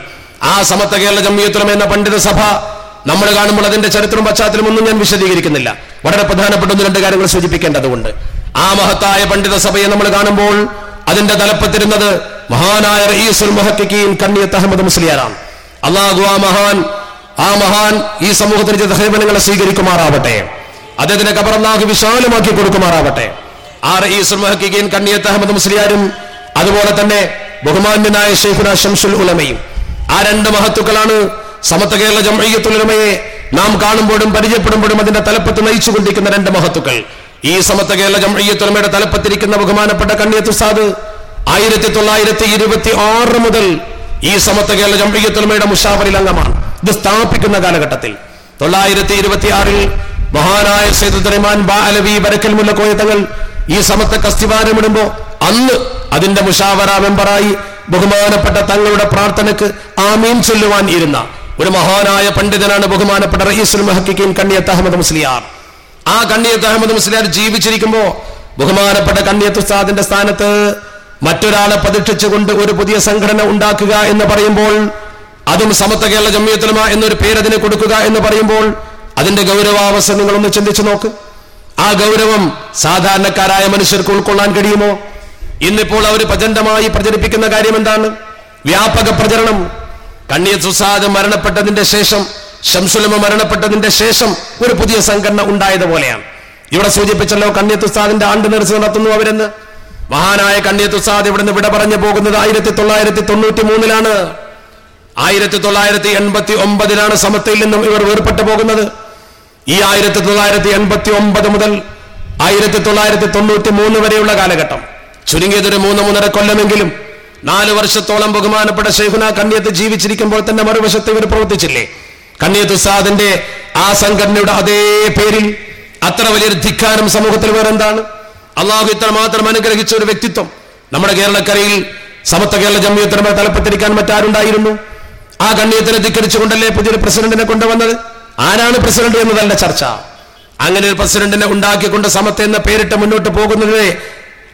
ആ സമത്വ കേരള ജംഅയ്യത്തുലമ എന്ന പണ്ഡിത സഭ നമ്മൾ കാണുമ്പോൾ അതിന്റെ ചരിത്രം പശ്ചാത്തലം ഒന്നും ഞാൻ വിശദീകരിക്കുന്നില്ല. വളരെ പ്രധാനപ്പെട്ട രണ്ട് കാര്യങ്ങൾ സൂചിപ്പിക്കേണ്ടതുണ്ട്. ആ മഹത്തായ പണ്ഡിത സഭയെ നമ്മൾ കാണുമ്പോൾ അതിന്റെ തലപ്പത്തിരുന്നത് മഹാനായ റഈസുൽ മുഹക്കിക്കീൻ കണ്ണിയത്ത് അഹമ്മദ് മുസ്ലിയാറാണ് അള്ളാഹു ആ മഹാൻ ആ മഹാൻ ഈ സമൂഹത്തിന് ചെയ്ത സേവനങ്ങളെ സ്വീകരിക്കുമാറാവട്ടെ. അദ്ദേഹത്തിന്റെ അള്ളാഹു വിശാലമാക്കി കൊടുക്കുമാറാവട്ടെ. ആ റഈസുൽ മുഹക്കിക്കീൻ കണ്ണിയത്ത് അഹമ്മദ് മുസ്ലിയാരും അതുപോലെ തന്നെ ബഹുമാന്യനായ ഷെയ്ഖുന ഷംസുൽ ഉലമയും ആ രണ്ട് മഹത്തുക്കളാണ് സമത്വ കേരള ജമയ്യത്തുലമയെ നാം കാണുമ്പോഴും പരിചയപ്പെടുമ്പോഴും അതിന്റെ തലപ്പത്ത് നയിച്ചുകൊണ്ടിരിക്കുന്ന രണ്ട് മഹത്തുക്കൾ. ഈ സമത്വ കേരള ജമയ്യത്തുലമയുടെ തലപ്പത്തിരിക്കുന്ന ബഹുമാനപ്പെട്ട കണ്ണിയത്ത് ഉസ്താദ് ആയിരത്തി തൊള്ളായിരത്തി ഇരുപത്തി ആറ് മുതൽ ഈ സമത്വ കേരള ജമയ്യത്തുലമയുടെ മുഷാവറിൽ അംഗമാണ്. ഇത് സ്ഥാപിക്കുന്ന കാലഘട്ടത്തിൽ. തൊള്ളായിരത്തി ഇരുപത്തി ആറിൽ മഹാനായ സൈദുറഹ്മാൻ ബാ അലവി ബരക്കൽ മുല്ല കോയത്തങ്ങൾ ഈ സമത്വ കസ്തിവാരമിടുമ്പോ അന്ന് അതിന്റെ മുഷാവറ മെമ്പറായി ബഹുമാനപ്പെട്ട തങ്ങളുടെ പ്രാർത്ഥനക്ക് ആമീൻ ചൊല്ലുവാൻ ഇരുന്ന ഒരു മഹാനായ പണ്ഡിതനാണ് ബഹുമാനപ്പെട്ട റയീസുൽ മഹക്കിൻ കണ്ണിയത്ത് അഹമ്മദ് മുസ്ലിയാർ. ആ കണ്ണിയത്ത് അഹമ്മദ് മുസ്ലിയാർ ജീവിച്ചിരിക്കുമ്പോ ബഹുമാനപ്പെട്ട കണ്ണിയത്ത് ഉസ്താദിന്റെ സ്ഥാനത്ത് മറ്റൊരാളെ പരീക്ഷിച്ചുകൊണ്ട് ഒരു പുതിയ സംഘടന ഉണ്ടാക്കുക എന്ന് പറയുമ്പോൾ അതും സമത്വ കേരള ജമ്മിയത്തുലമ എന്നൊരു പേരതിന് കൊടുക്കുക എന്ന് പറയുമ്പോൾ അതിന്റെ ഗൗരവാവസ്ഥ നിങ്ങളൊന്ന് ചിന്തിച്ചു നോക്ക്. ആ ഗൗരവം സാധാരണക്കാരായ മനുഷ്യർക്ക് ഉൾക്കൊള്ളാൻ കഴിയുമോ? ഇന്നിപ്പോൾ അവർ പ്രചണ്ഡമായി പ്രചരിപ്പിക്കുന്ന കാര്യം എന്താണ് വ്യാപക പ്രചരണം. കണ്ണിയ സുസാദ് മരണപ്പെട്ടതിന്റെ ശേഷം ഷംസുലമ മരണപ്പെട്ടതിന്റെ ശേഷം ഒരു പുതിയ സംഘടന ഉണ്ടായതുപോലെയാണ് ഇവിടെ സൂചിപ്പിച്ചല്ലോ കണ്ണിയത്തുസാദിന്റെ ആണ്ട് നേർച്ച നടത്തുന്നു അവരെന്ന്. മഹാനായ കണ്ണിയത്തുസാദ് ഇവിടുന്ന് വിട പറഞ്ഞു പോകുന്നത് ആയിരത്തി തൊള്ളായിരത്തി തൊണ്ണൂറ്റി മൂന്നിലാണ് ആയിരത്തി തൊള്ളായിരത്തി എൺപത്തി ഒമ്പതിലാണ് സമത്തയിൽ നിന്നും ഇവർ വേർപെട്ടു പോകുന്നത്. ഈ ആയിരത്തി തൊള്ളായിരത്തി എൺപത്തി ഒമ്പത് മുതൽ ആയിരത്തി തൊള്ളായിരത്തി തൊണ്ണൂറ്റി മൂന്ന് വരെയുള്ള കാലഘട്ടം. ചുരുങ്ങിയതൊരു മൂന്ന് മൂന്നര കൊല്ലമെങ്കിലും നാല് വർഷത്തോളം ബഹുമാനപ്പെട്ട ഷെയ്ഖുന കണ്ണിയത്ത് ജീവിച്ചിരിക്കുമ്പോൾ തന്നെ മറുവശത്ത് ഇവർ പ്രവർത്തിച്ചില്ലേ? കണ്ണിയത്ത് ഉസ്താദിന്റെ ആ സംഘടനയുടെ അതേ പേരിൽ അത്ര വലിയൊരു ധിക്കാരം സമൂഹത്തിൽ വേറെന്താണ്? അള്ളാഹു ഇത്ര മാത്രം അനുഗ്രഹിച്ച ഒരു വ്യക്തിത്വം. നമ്മുടെ കേരളക്കരയിൽ സമത്വ കേരള ജമ്മിയത്തിനുമായി തലപ്പത്തിരിക്കാൻ മറ്റാരുണ്ടായിരുന്നു? ആ കണ്ണിയത്തിനെ ധിക്കരിച്ചുകൊണ്ടല്ലേ പുതിയൊരു പ്രസിഡന്റിനെ കൊണ്ടുവന്നത്? ആരാണ് പ്രസിഡന്റ് എന്നതല്ല ചർച്ച. അങ്ങനെ ഒരു പ്രസിഡന്റിനെ ഉണ്ടാക്കിക്കൊണ്ട് സമത്തെ എന്ന പേരിട്ട് മുന്നോട്ട് പോകുന്നതിനെ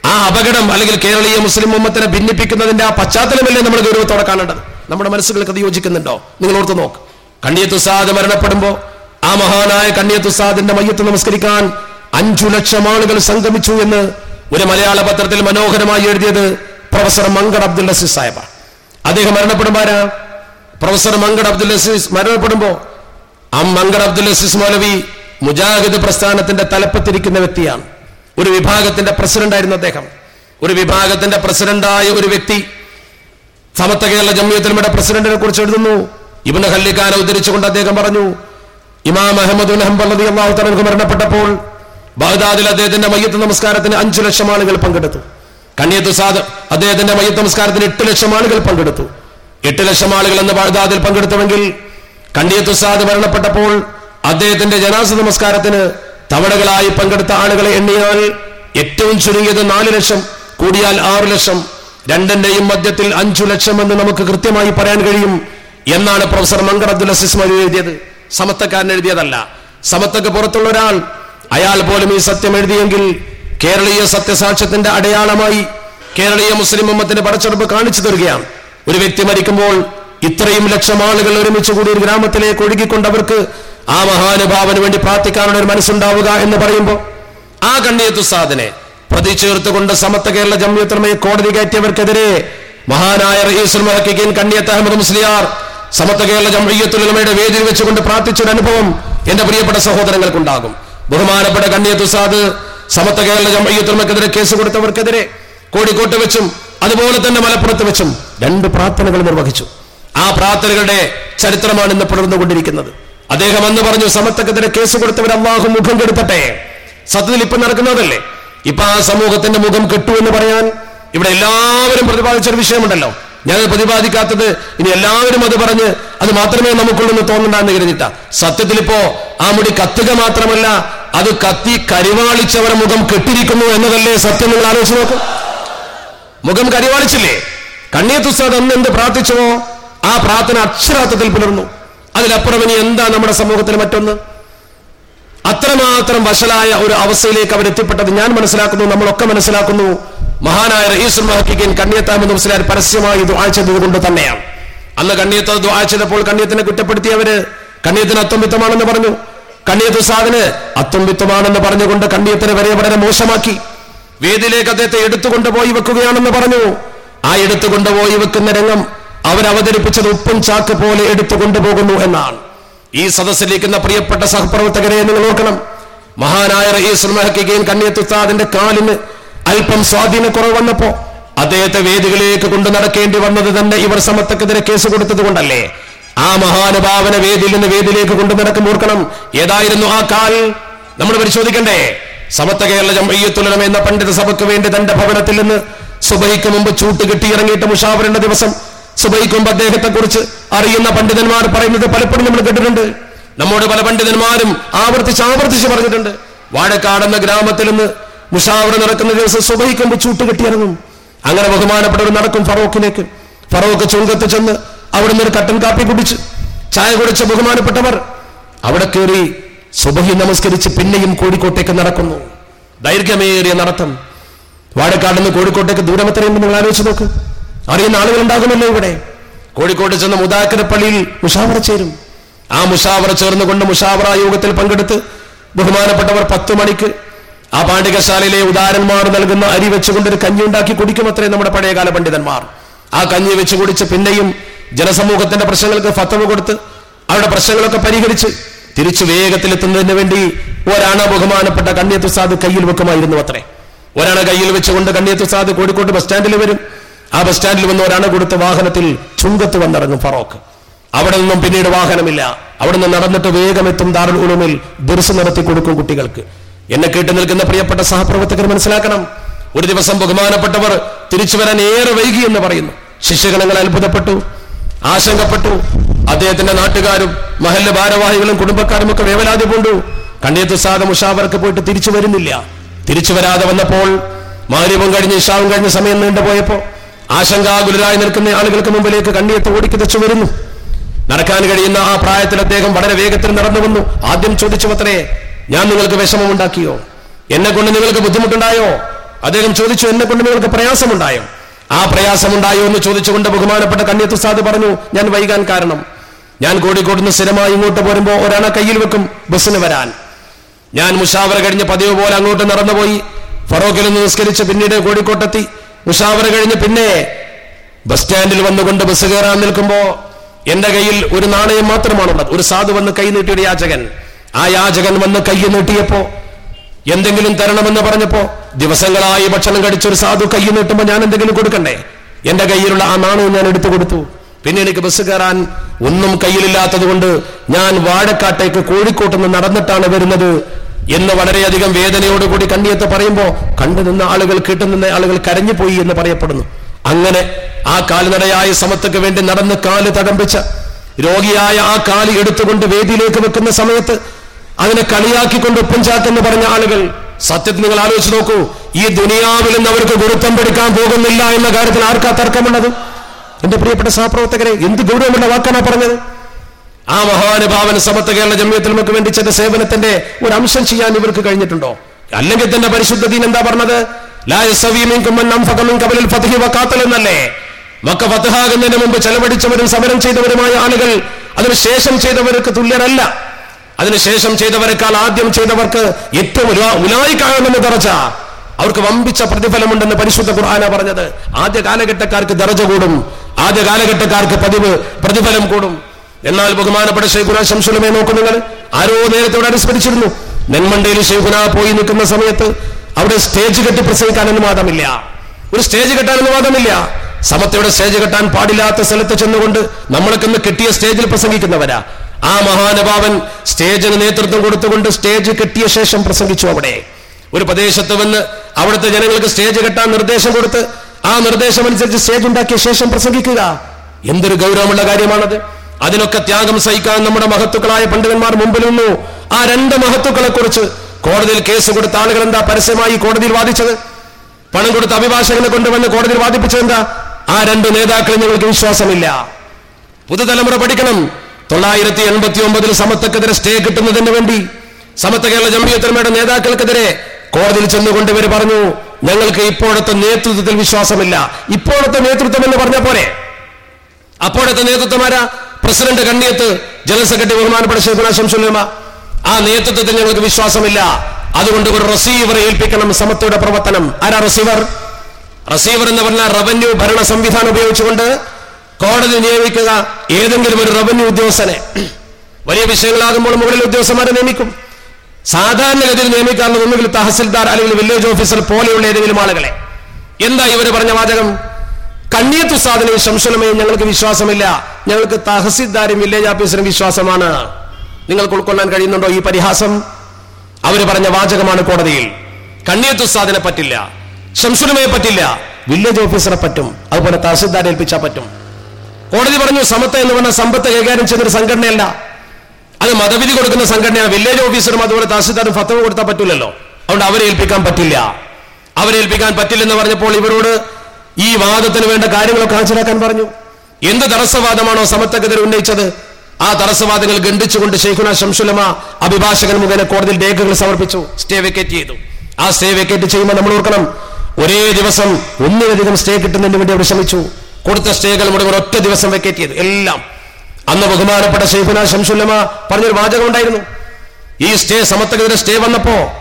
ആ അപകടം അല്ലെങ്കിൽ കേരളീയ മുസ്ലിം ഉമ്മത്തിനെ ഭിന്നിപ്പിക്കുന്നതിന്റെ ആ പശ്ചാത്തലമല്ലേ നമ്മൾ ഗൗരവത്തോടെ കാണേണ്ടത്? നമ്മുടെ മനസ്സുകൾക്ക് അത് യോജിക്കുന്നുണ്ടോ? നിങ്ങൾ ഓർത്ത് നോക്ക്. കണ്ണിയത്തുസാദ് മരണപ്പെടുമ്പോ ആ മഹാനായ കണ്ണിയത്തുസാദിന്റെ മയ്യത്ത് നമസ്കരിക്കാൻ അഞ്ചു ലക്ഷം ആളുകൾ സംഗമിച്ചു എന്ന് ഒരു മലയാള പത്രത്തിൽ മനോഹരമായി എഴുതിയത് പ്രൊഫസർ മങ്കട് അബ്ദുൽ അസീസ് സാഹിബ അദ്ദേഹം മരണപ്പെടുമ്പോ ആരാ? പ്രൊഫസർ മങ്കട് അബ്ദുൽ അസീസ് മരണപ്പെടുമ്പോ ആ മങ്കട് അബ്ദുൽ അസീസ് മൗലവി മുജാഹിദ് പ്രസ്ഥാനത്തിന്റെ തലപ്പത്തിരിക്കുന്ന വ്യക്തിയാണ്. ഒരു വിഭാഗത്തിന്റെ പ്രസിഡന്റ് ആയിരുന്നു അദ്ദേഹം. ഒരു വിഭാഗത്തിന്റെ പ്രസിഡന്റായ ഒരു വ്യക്തി സമത്വ കേരള ജമ്മിയത്തിലുമയുടെ പ്രസിഡന്റിനെ കുറിച്ച് എഴുതുന്നു. ഇബിന് ഹല്ലിഖാനെ ഉദ്ധരിച്ചുകൊണ്ട് അദ്ദേഹം പറഞ്ഞു ഇമാം അഹമ്മദ് ഹംബലി അള്ളാഹു മരണപ്പെട്ടപ്പോൾ ബാഗ്ദാദിൽ അദ്ദേഹത്തിന്റെ മയ്യത്ത് നമസ്കാരത്തിന് അഞ്ചു ലക്ഷം ആളുകൾ പങ്കെടുത്തു. കണ്ണിയത്ത് സാദ് അദ്ദേഹത്തിന്റെ മയ്യത്ത് നമസ്കാരത്തിന് എട്ട് ലക്ഷം ആളുകൾ പങ്കെടുത്തു. എട്ട് ലക്ഷം ആളുകൾ എന്ന് ബാഗ്ദാദിൽ പങ്കെടുത്തുവെങ്കിൽ കണ്ണിയത്ത് സാദ് മരണപ്പെട്ടപ്പോൾ അദ്ദേഹത്തിന്റെ ജനാസ നമസ്കാരത്തിന് തവണകളായി പങ്കെടുത്ത ആളുകളെ എണ്ണിയാൽ ഏറ്റവും ചുരുങ്ങിയത് നാല് ലക്ഷം കൂടിയാൽ ആറു ലക്ഷം രണ്ടിന്റെയും മധ്യത്തിൽ അഞ്ചു ലക്ഷം എന്ന് നമുക്ക് കൃത്യമായി പറയാൻ കഴിയും എന്നാണ് പ്രൊഫസർ മങ്കർ അബ്ദുൽ അസിസ്മ എഴുതിയത്. സമത്തക്കാരൻ എഴുതിയതല്ല. സമത്തക്ക് പുറത്തുള്ള ഒരാൾ അയാൾ പോലും ഈ സത്യം എഴുതിയെങ്കിൽ കേരളീയ സത്യസാക്ഷ്യത്തിന്റെ അടയാളമായി കേരളീയ മുസ്ലിം ഉമ്മത്തിന്റെ പടച്ചെടുപ്പ് കാണിച്ചു തരികയാണ്. ഒരു വ്യക്തി മരിക്കുമ്പോൾ ഇത്രയും ലക്ഷം ആളുകൾ ഒരുമിച്ച് കൂടി ഒരു ഗ്രാമത്തിലേക്ക് ഒഴുകിക്കൊണ്ടവർക്ക് ആ മഹാനുഭാവന് വേണ്ടി പ്രാർത്ഥിക്കാനുള്ള ഒരു മനസ്സുണ്ടാവുക എന്ന് പറയുമ്പോൾ ആ കണ്ണിയത്തുസാദിനെ പ്രതി ചേർത്തുകൊണ്ട് സമത്വ കേരള ജമ്മിയത്തുമയെ കോടതി കയറ്റിയവർക്കെതിരെ മഹാനായ റഹീസുൽ മഹക്കിൻ കണ്ണിയത്ത് അഹമ്മദ് മുസ്ലിയാർ സമത്വ കേരള ജമ്മിയത്തുലമയുടെ വേദിയിൽ വെച്ചുകൊണ്ട് പ്രാർത്ഥിച്ചൊരു അനുഭവം എന്റെ പ്രിയപ്പെട്ട സഹോദരങ്ങൾക്കുണ്ടാകും. ബഹുമാനപ്പെട്ട കണ്ണിയത്തുസാദ് സമത്വ കേരള ജമ്മിയത്തുലമക്കെതിരെ കേസ് കൊടുത്തവർക്കെതിരെ കോഴിക്കോട്ട് വെച്ചും അതുപോലെ തന്നെ മലപ്പുറത്ത് വെച്ചും രണ്ട് പ്രാർത്ഥനകൾ നിർവഹിച്ചു. ആ പ്രാർത്ഥനകളുടെ ചരിത്രമാണ് ഇന്ന് പുലർന്നുകൊണ്ടിരിക്കുന്നത്. അദ്ദേഹം അന്ന് പറഞ്ഞു സമത്വക്കെതിരെ കേസ് കൊടുത്തവർ അള്ളാഹു മുഖം കെടുത്തട്ടെ. സത്യത്തിൽ ഇപ്പൊ നടക്കുന്നതല്ലേ ഇപ്പൊ ആ സമൂഹത്തിന്റെ മുഖം കെട്ടു എന്ന് പറയാൻ ഇവിടെ എല്ലാവരും പ്രതിപാദിച്ചൊരു വിഷയമുണ്ടല്ലോ. ഞങ്ങൾ പ്രതിപാദിക്കാത്തത് ഇനി എല്ലാവരും അത് പറഞ്ഞ് അത് മാത്രമേ നമുക്കുള്ളൂ തോന്നണ്ടെന്ന് കരുതിട്ട സത്യത്തിൽ ഇപ്പോ ആ മുടി കത്തുക മാത്രമല്ല അത് കത്തി കരിവാളിച്ചവരെ മുഖം കെട്ടിരിക്കുന്നു എന്നതല്ലേ സത്യം നിങ്ങൾ ആലോചിച്ച് നോക്കും. മുഖം കരിവാളിച്ചില്ലേ? കണ്ണിയത്തുസ്താദ് അന്ന് എന്ത് പ്രാർത്ഥിച്ചുവോ ആ പ്രാർത്ഥന അക്ഷരാർത്ഥത്തിൽ പുലർന്നു. അതിലപ്പുറം ഇനി എന്താ നമ്മുടെ സമൂഹത്തിൽ മറ്റൊന്ന്? അത്രമാത്രം വഷലായ ഒരു അവസ്ഥയിലേക്ക് അവരെത്തിപ്പെട്ടത് ഞാൻ മനസ്സിലാക്കുന്നു നമ്മളൊക്കെ മനസ്സിലാക്കുന്നു. മഹാനായ റയീസുൽ മഹക്കിൻ കണ്ണിയത്താമെന്ന് മനസ്സിലായ പരസ്യമായി ചെയ്തത് കൊണ്ട് തന്നെയാണ്. അന്ന് കണ്ണിയത്ത് ദുആ ചെയ്തപ്പോൾ കണ്ണിയത്തിനെ കുറ്റപ്പെടുത്തിയവര് കണ്ണിയത്തിന് അത്വംബിത്തമാണെന്ന് പറഞ്ഞു. കണ്ണിയത്ത് സാദിന് അത്വംബിത്തമാണെന്ന് പറഞ്ഞുകൊണ്ട് കണ്ണിയത്തിനെ വരെ വളരെ മോശമാക്കി. വേദിയിലേക്ക് അദ്ദേഹത്തെ എടുത്തുകൊണ്ടുപോയി വെക്കുകയാണെന്ന് പറഞ്ഞു. ആ എടുത്തുകൊണ്ടുപോയി വെക്കുന്ന രംഗം അവരവതരിപ്പിച്ചത് ഉപ്പും ചാക്ക് പോലെ എടുത്തുകൊണ്ടുപോകുന്നു എന്നാണ്. ഈ സദസ്സിലിരിക്കുന്ന പ്രിയപ്പെട്ട സഹപ്രവർത്തകരെ നിങ്ങൾ നോക്കണം മഹാനായ റയീസുൽ മഹക്കിൻ കണ്ണിയത്തുസ്താദിന്റെ കാലിന് അല്പം സ്വാധീനക്കുറവ് വന്നപ്പോ അദ്ദേഹത്തെ വേദികളിലേക്ക് കൊണ്ടു നടക്കേണ്ടി വന്നത് തന്നെ ഇവർ സമത്വക്കെതിരെ കേസ് കൊടുത്തത് കൊണ്ടല്ലേ? ആ മഹാനുഭാവന വേദിയിൽ നിന്ന് വേദിയിലേക്ക് കൊണ്ടു നടക്കും ഓർക്കണം. ഏതായിരുന്നു ആ കാൽ? നമ്മൾ പരിശോധിക്കണ്ടേ? സമത്വ കേരള ജംഅയ്യത്തുലമ എന്ന പണ്ഡിത സഭയ്ക്ക് വേണ്ടി തന്റെ ഭവനത്തിൽ നിന്ന് സുബഹിക്ക് മുമ്പ് ചൂട്ട് കെട്ടി ഇറങ്ങിയിട്ട് മുഷാവറിന്റെ ദിവസം സുബൈക്ക് അദ്ദേഹത്തെ കുറിച്ച് അറിയുന്ന പണ്ഡിതന്മാർ പറയുന്നത് പലപ്പോഴും നമ്മൾ കേട്ടിട്ടുണ്ട്. നമ്മോട് പല പണ്ഡിതന്മാരും ആവർത്തിച്ച് ആവർത്തിച്ച് പറഞ്ഞിട്ടുണ്ട്. വാഴക്കാട് എന്ന ഗ്രാമത്തിൽ നിന്ന് മുഷാവറ നടക്കുന്ന ദിവസം സുബൈക്കുമ്പ് ചൂട്ട് കെട്ടിയിറങ്ങും അങ്ങനെ ബഹുമാനപ്പെട്ടവർ നടക്കും ഫറോക്കിലേക്ക്. ഫറോക്ക് ചുങ്കത്ത് ചെന്ന് അവിടുന്ന് ഒരു കട്ടൻ കാപ്പി കുടിച്ച് ചായ കുടിച്ച ബഹുമാനപ്പെട്ടവർ അവിടെ കയറി സുബഹി നമസ്കരിച്ച് പിന്നെയും കോഴിക്കോട്ടേക്ക് നടക്കുന്നു. ദൈർഘ്യമേറിയ നടത്തം. വാഴക്കാട് നിന്ന് കോഴിക്കോട്ടേക്ക് ദൂരം എത്രയും നിങ്ങൾ ആലോചിച്ച് നോക്ക്. അറിയുന്ന ആളുകൾ ഉണ്ടാകുമല്ലോ ഇവിടെ. കോഴിക്കോട്ട് ചെന്ന് മുതാക്കരപ്പള്ളിയിൽ മുഷാവറ ചേരും. ആ മുഷാവറ ചേർന്നുകൊണ്ട് മുഷാവറ യോഗത്തിൽ പങ്കെടുത്ത് ബഹുമാനപ്പെട്ടവർ പത്ത് മണിക്ക് ആ പാണ്ഡികശാലയിലെ ഉദാരന്മാർ നൽകുന്ന അരി വെച്ചുകൊണ്ട് ഒരു കഞ്ഞി ഉണ്ടാക്കി കുടിക്കുമത്രേ നമ്മുടെ പഴയകാല പണ്ഡിതന്മാർ. ആ കഞ്ഞി വെച്ച് കുടിച്ച് പിന്നെയും ജനസമൂഹത്തിന്റെ പ്രശ്നങ്ങൾക്ക് ഫത്തവ് കൊടുത്ത് അവരുടെ പ്രശ്നങ്ങളൊക്കെ പരിഹരിച്ച് തിരിച്ചു വേഗത്തിലെത്തുന്നതിന് വേണ്ടി ഒരാണ ബഹുമാനപ്പെട്ട കണ്ണിയത്തുസാദ് കയ്യിൽ വെക്കുമായിരുന്നു അത്രേ ഒരാണ കയ്യിൽ വെച്ചുകൊണ്ട് കണ്ണിയത്തുസാദ് കോഴിക്കോട്ട് ബസ് സ്റ്റാൻഡിൽ വരും. ആ ബസ് സ്റ്റാൻഡിൽ വന്ന് ഒരണ കൊടുത്ത വാഹനത്തിൽ ചുങ്കത്ത് വന്നിറങ്ങും ഫറോക്ക്. അവിടെ നിന്നും പിന്നീട് വാഹനമില്ല. അവിടെ നിന്ന് നടന്നിട്ട് വേഗം എത്തും ദാറുൽ ഉലൂമിൽ ദുർസ് നടത്തി കൊടുക്കും കുട്ടികൾക്ക്. എന്നെ കേട്ട് നിൽക്കുന്ന പ്രിയപ്പെട്ട സഹപ്രവർത്തകർ മനസ്സിലാക്കണം. ഒരു ദിവസം ബഹുമാനപ്പെട്ടവർ തിരിച്ചു വരാൻ ഏറെ വൈകി എന്ന് പറയുന്നു. ശിഷ്യഗണങ്ങൾ അത്ഭുതപ്പെട്ടു. ആശങ്കപ്പെട്ടു. അദ്ദേഹത്തിന്റെ നാട്ടുകാരും മഹല്ല ഭാരവാഹികളും കുടുംബക്കാരും ഒക്കെ വേവലാതി കൊണ്ടു കണ്ണിയത്ത് സാദ മുഷാവർക്ക് പോയിട്ട് തിരിച്ചു വരുന്നില്ല. തിരിച്ചു വരാതെ വന്നപ്പോൾ മാലിപം കഴിഞ്ഞ് ഇഷാവും കഴിഞ്ഞ സമയം നീണ്ടുപോയപ്പോ ആശങ്കാകുലരായി നിൽക്കുന്ന ആളുകൾക്ക് മുമ്പിലേക്ക് കണ്ണിയത്ത് ഓടിക്കിതച്ചു വരുന്നു. നടക്കാൻ കഴിയുന്ന ആ പ്രായത്തിൽ അദ്ദേഹം വളരെ വേഗത്തിൽ നടന്നു വന്നു. ആദ്യം ചോദിച്ചു അത്രേ ഞാൻ നിങ്ങൾക്ക് വിഷമമുണ്ടാക്കിയോ എന്നെ കൊണ്ട് നിങ്ങൾക്ക് ബുദ്ധിമുട്ടുണ്ടായോ? അദ്ദേഹം ചോദിച്ചു എന്നെ കൊണ്ട് നിങ്ങൾക്ക് പ്രയാസമുണ്ടായോ? ആ പ്രയാസമുണ്ടായോ എന്ന് ചോദിച്ചുകൊണ്ട് ബഹുമാനപ്പെട്ട കന്യത്ത് സാദ് പറഞ്ഞു ഞാൻ വൈകാൻ കാരണം. ഞാൻ കോഴിക്കോട് നിന്ന് സ്ഥിരമായി ഇങ്ങോട്ട് പോരുമ്പോ ഒരാളെ കയ്യിൽ വെക്കും ബസ്സിന് വരാൻ. ഞാൻ മുഷാവറ കഴിഞ്ഞ് പതിവ് പോലെ അങ്ങോട്ട് നടന്നുപോയി. ഫറോക്കിൽ നിന്ന് നിസ്കരിച്ച് പിന്നീട് കോഴിക്കോട്ടെത്തി. മുഷാവറ കഴിഞ്ഞ് പിന്നെ ബസ് സ്റ്റാൻഡിൽ വന്നുകൊണ്ട് ബസ് കയറാൻ നിൽക്കുമ്പോ എന്റെ കയ്യിൽ ഒരു നാണയം മാത്രമാണുള്ളത്. ഒരു സാധു വന്ന് കൈ നീട്ടിയ യാചകൻ. ആ യാചകൻ വന്ന് കൈ നീട്ടിയപ്പോ എന്തെങ്കിലും തരണമെന്ന് പറഞ്ഞപ്പോ ദിവസങ്ങളായി ഭക്ഷണം കഴിച്ചൊരു സാധു കൈ നീട്ടുമ്പോ ഞാൻ എന്തെങ്കിലും കൊടുക്കണ്ടേ? എന്റെ കയ്യിലുള്ള ആ നാണയം ഞാൻ എടുത്തു കൊടുത്തു. പിന്നെ എനിക്ക് ബസ് കയറാൻ ഒന്നും കയ്യിലില്ലാത്തത് കൊണ്ട് ഞാൻ വാഴക്കാട്ടേക്ക് കോഴിക്കോട്ട് നിന്ന് നടന്നിട്ടാണ് വരുന്നത്. എന്ന് വളരെയധികം വേദനയോടുകൂടി കണ്ണിയത്ത് പറയുമ്പോൾ കണ്ടു നിന്ന ആളുകൾ കേട്ടു നിന്ന ആളുകൾ കരഞ്ഞു പോയി എന്ന് പറയപ്പെടുന്നു. അങ്ങനെ ആ കാൽനടയായ സമത്വക്ക് വേണ്ടി നടന്ന് കാൽ തകമ്പിച്ച രോഗിയായ ആ കാൽ എടുത്തുകൊണ്ട് വേദിയിലേക്ക് വെക്കുന്ന സമയത്ത് അതിനെ കളിയാക്കിക്കൊണ്ട് ഒപ്പഞ്ചാക്കെന്ന് പറഞ്ഞ ആളുകൾ സത്യത്തിൽ നിങ്ങൾ ആലോചിച്ച് നോക്കൂ ഈ ദുനിയാവിൽ നിന്ന് അവർക്ക് ഗുരുത്വം പിടിക്കാൻ പോകുന്നില്ല എന്ന കാര്യത്തിൽ ആർക്കാ തർക്കമുള്ളത്? എന്റെ പ്രിയപ്പെട്ട സഹപ്രവർത്തകരെ എന്ത് ഗൗരവമുള്ള വാക്കാണ് പറഞ്ഞത്? ആ മഹാനുഭാവൻ സമത്വ കേരള ജമ്മിയത്തിൽ നമുക്ക് വേണ്ടി ചെന്ന സേവനത്തിന്റെ ഒരു അംശം ചെയ്യാൻ ഇവർക്ക് കഴിഞ്ഞിട്ടുണ്ടോ? അല്ലെങ്കിൽ തന്നെ പരിശുദ്ധ ദീൻ എന്താ പറഞ്ഞത്? എന്നല്ലേ? മക്ക മുമ്പ് ചെലവടിച്ചവരും സമരം ചെയ്തവരുമായ ആളുകൾ അതിനുശേഷം ചെയ്തവർക്ക് തുല്യരല്ല. അതിനുശേഷം ചെയ്തവരെക്കാൾ ആദ്യം ചെയ്തവർക്ക് ഏറ്റവും ഉലാ- ഉലായിക്കാണെന്ന് തറച്ച അവർക്ക് വമ്പിച്ച പ്രതിഫലമുണ്ടെന്ന് പരിശുദ്ധ ഖുർആന പറഞ്ഞത്. ആദ്യ കാലഘട്ടക്കാർക്ക് ദറജ കൂടും. ആദ്യ കാലഘട്ടക്കാർക്ക് പതിവ് പ്രതിഫലം കൂടും. എന്നാൽ ബഹുമാനപ്പെട്ട ഷെയ്ഖുന ശംസുലമെ നോക്കും നിങ്ങൾ. ആരോ നേരത്തെ അവിടെ അനുസ്മരിച്ചിരുന്നു. നെന്മണ്ടയിൽ ഷെയ്ഖുന പോയി നിൽക്കുന്ന സമയത്ത് അവിടെ സ്റ്റേജ് കെട്ടി പ്രസംഗിക്കാൻ അനുവാദമില്ല. ഒരു സ്റ്റേജ് കെട്ടാൻ അനുവാദമില്ല. സമത്തയുടെ സ്റ്റേജ് കെട്ടാൻ പാടില്ലാത്ത സ്ഥലത്ത് ചെന്നുകൊണ്ട് നമ്മളൊക്കെ ഇന്ന് കിട്ടിയ സ്റ്റേജിൽ പ്രസംഗിക്കുന്നവരാ. ആ മഹാനുഭാവൻ സ്റ്റേജിന് നേതൃത്വം കൊടുത്തുകൊണ്ട് സ്റ്റേജ് കെട്ടിയ ശേഷം പ്രസംഗിച്ചു അവിടെ. ഒരു പ്രദേശത്ത് വന്ന് അവിടുത്തെ ജനങ്ങൾക്ക് സ്റ്റേജ് കെട്ടാൻ നിർദ്ദേശം കൊടുത്ത് ആ നിർദ്ദേശം അനുസരിച്ച് സ്റ്റേജ് ഉണ്ടാക്കിയ ശേഷം പ്രസംഗിക്കുക. എന്തൊരു ഗൗരവമുള്ള കാര്യമാണത്. അതിനൊക്കെ ത്യാഗം സഹിക്കാൻ നമ്മുടെ മഹത്തുക്കളായ പണ്ഡിതന്മാർ മുമ്പിൽ നിന്നു. ആ രണ്ട് മഹത്തുക്കളെ കുറിച്ച് കോടതിയിൽ കേസ് കൊടുത്ത ആളുകൾ എന്താ പരസ്യമായി കോടതിയിൽ വാദിച്ചത്? പണം കൊടുത്ത അഭിഭാഷകനെ കൊണ്ടുവന്ന് കോടതിയിൽ വാദിപ്പിച്ചത് എന്താ? ആ രണ്ട് നേതാക്കളെ ഞങ്ങൾക്ക് വിശ്വാസമില്ല. പുതുതലമുറ പഠിക്കണം. തൊള്ളായിരത്തി എൺപത്തി ഒമ്പതിൽ സമത്വക്കെതിരെ സ്റ്റേ കിട്ടുന്നതിന് വേണ്ടി സമത്വ കേരള ജമ്മിയത്തന്മയുടെ നേതാക്കൾക്കെതിരെ കോടതിയിൽ ചെന്നുകൊണ്ട് ഇവർ പറഞ്ഞു ഞങ്ങൾക്ക് ഇപ്പോഴത്തെ നേതൃത്വത്തിൽ വിശ്വാസമില്ല. ഇപ്പോഴത്തെ നേതൃത്വം എന്ന് പറഞ്ഞ പോലെ അപ്പോഴത്തെ നേതൃത്വമാരാ പ്രസിഡന്റ് കണ്ണിയത്ത് ജനറൽ സെക്രട്ടറി ബഹുമാനപ്പെട്ട ശേഖര ശംസുലമ ആ നേതൃത്വത്തിൽ ഞങ്ങൾക്ക് വിശ്വാസമില്ല. അതുകൊണ്ട് ഒരു റിസീവറെ ഏൽപ്പിക്കണം സമത്വയുടെ പ്രവർത്തനം. ആരാ റിസീവർ റിസീവർ എന്ന് പറഞ്ഞാൽ റവന്യൂ ഭരണ സംവിധാനം ഉപയോഗിച്ചുകൊണ്ട് കോടതി നിയമിക്കുക ഏതെങ്കിലും ഒരു റവന്യൂ ഉദ്യോഗസ്ഥനെ. വലിയ വിഷയങ്ങളാകുമ്പോൾ മുകളിൽ ഉദ്യോഗസ്ഥന്മാരെ നിയമിക്കും. സാധാരണഗതിയിൽ നിയമിക്കാറുള്ളത് ഒന്നുകിൽ തഹസിൽദാർ അല്ലെങ്കിൽ വില്ലേജ് ഓഫീസർ പോലെയുള്ള ഏതെങ്കിലും ആളുകളെ. എന്താ ഇവർ പറഞ്ഞ വാചകം? കണ്ണിയത്തു സാധനയും ശംസുലമയും ഞങ്ങൾക്ക് വിശ്വാസമില്ല. ഞങ്ങൾക്ക് തഹസിദ്ദാരും വില്ലേജ് ഓഫീസറും വിശ്വാസമാണ്. നിങ്ങൾക്ക് ഉൾക്കൊള്ളാൻ കഴിയുന്നുണ്ടോ ഈ പരിഹാസം? അവർ പറഞ്ഞ വാചകമാണ് കോടതിയിൽ. കണ്ണിയത്തു സാധനെ പറ്റില്ല ശംസുലമയെ പറ്റില്ല വില്ലേജ് ഓഫീസറെ പറ്റും അതുപോലെ തഹസിദ്ദാരെ ഏൽപ്പിച്ചാൽ പറ്റും. കോടതി പറഞ്ഞു സമത്വം എന്ന് പറഞ്ഞ സമ്പത്ത് കൈകാര്യം ചെയ്യുന്നൊരു സംഘടനയല്ല. അത് മതവിധി കൊടുക്കുന്ന സംഘടനയാണ് വില്ലേജ് ഓഫീസറും അതുപോലെ തഹസിദ്ദാരും ഫത്തവ് കൊടുത്താൽ പറ്റില്ലല്ലോ അതുകൊണ്ട് അവരെ ഏൽപ്പിക്കാൻ പറ്റില്ല. അവരെ ഏൽപ്പിക്കാൻ പറ്റില്ലെന്ന് പറഞ്ഞപ്പോൾ ഇവരോട് ഈ വാദത്തിന് വേണ്ട കാര്യങ്ങളൊക്കെ ഹാജരാക്കാൻ പറഞ്ഞു. എന്ത് തടസ്സവാദമാണോ സമത്വക്കെതിരെ ഉന്നയിച്ചത്? ആ തടസ്സവാദങ്ങൾ ഖണ്ഡിച്ചുകൊണ്ട് ഷെയ്ഖുന ശംസുലമ അഭിഭാഷകൻ മുഖേന കോടതിയിൽ രേഖകൾ സമർപ്പിച്ചു. സ്റ്റേ വെക്കേറ്റ് ചെയ്തു. ആ സ്റ്റേ വെക്കേറ്റ് ചെയ്യുമ്പോൾ നമ്മൾ ഓർക്കണം ഒരേ ദിവസം ഒന്നിലധികം സ്റ്റേ കിട്ടുന്നതിന് വേണ്ടി അവർ ശ്രമിച്ചു. കൊടുത്ത സ്റ്റേകൾ മുഴുവൻ ഒറ്റ ദിവസം വെക്കേറ്റ് ചെയ്തു. എല്ലാം. അന്ന് ബഹുമാനപ്പെട്ട ഷെയ്ഖുന ശംസുലമ പറഞ്ഞൊരു വാചകം ഉണ്ടായിരുന്നു. ഈ സ്റ്റേ സമത്വക്കെതിരെ സ്റ്റേ വന്നപ്പോ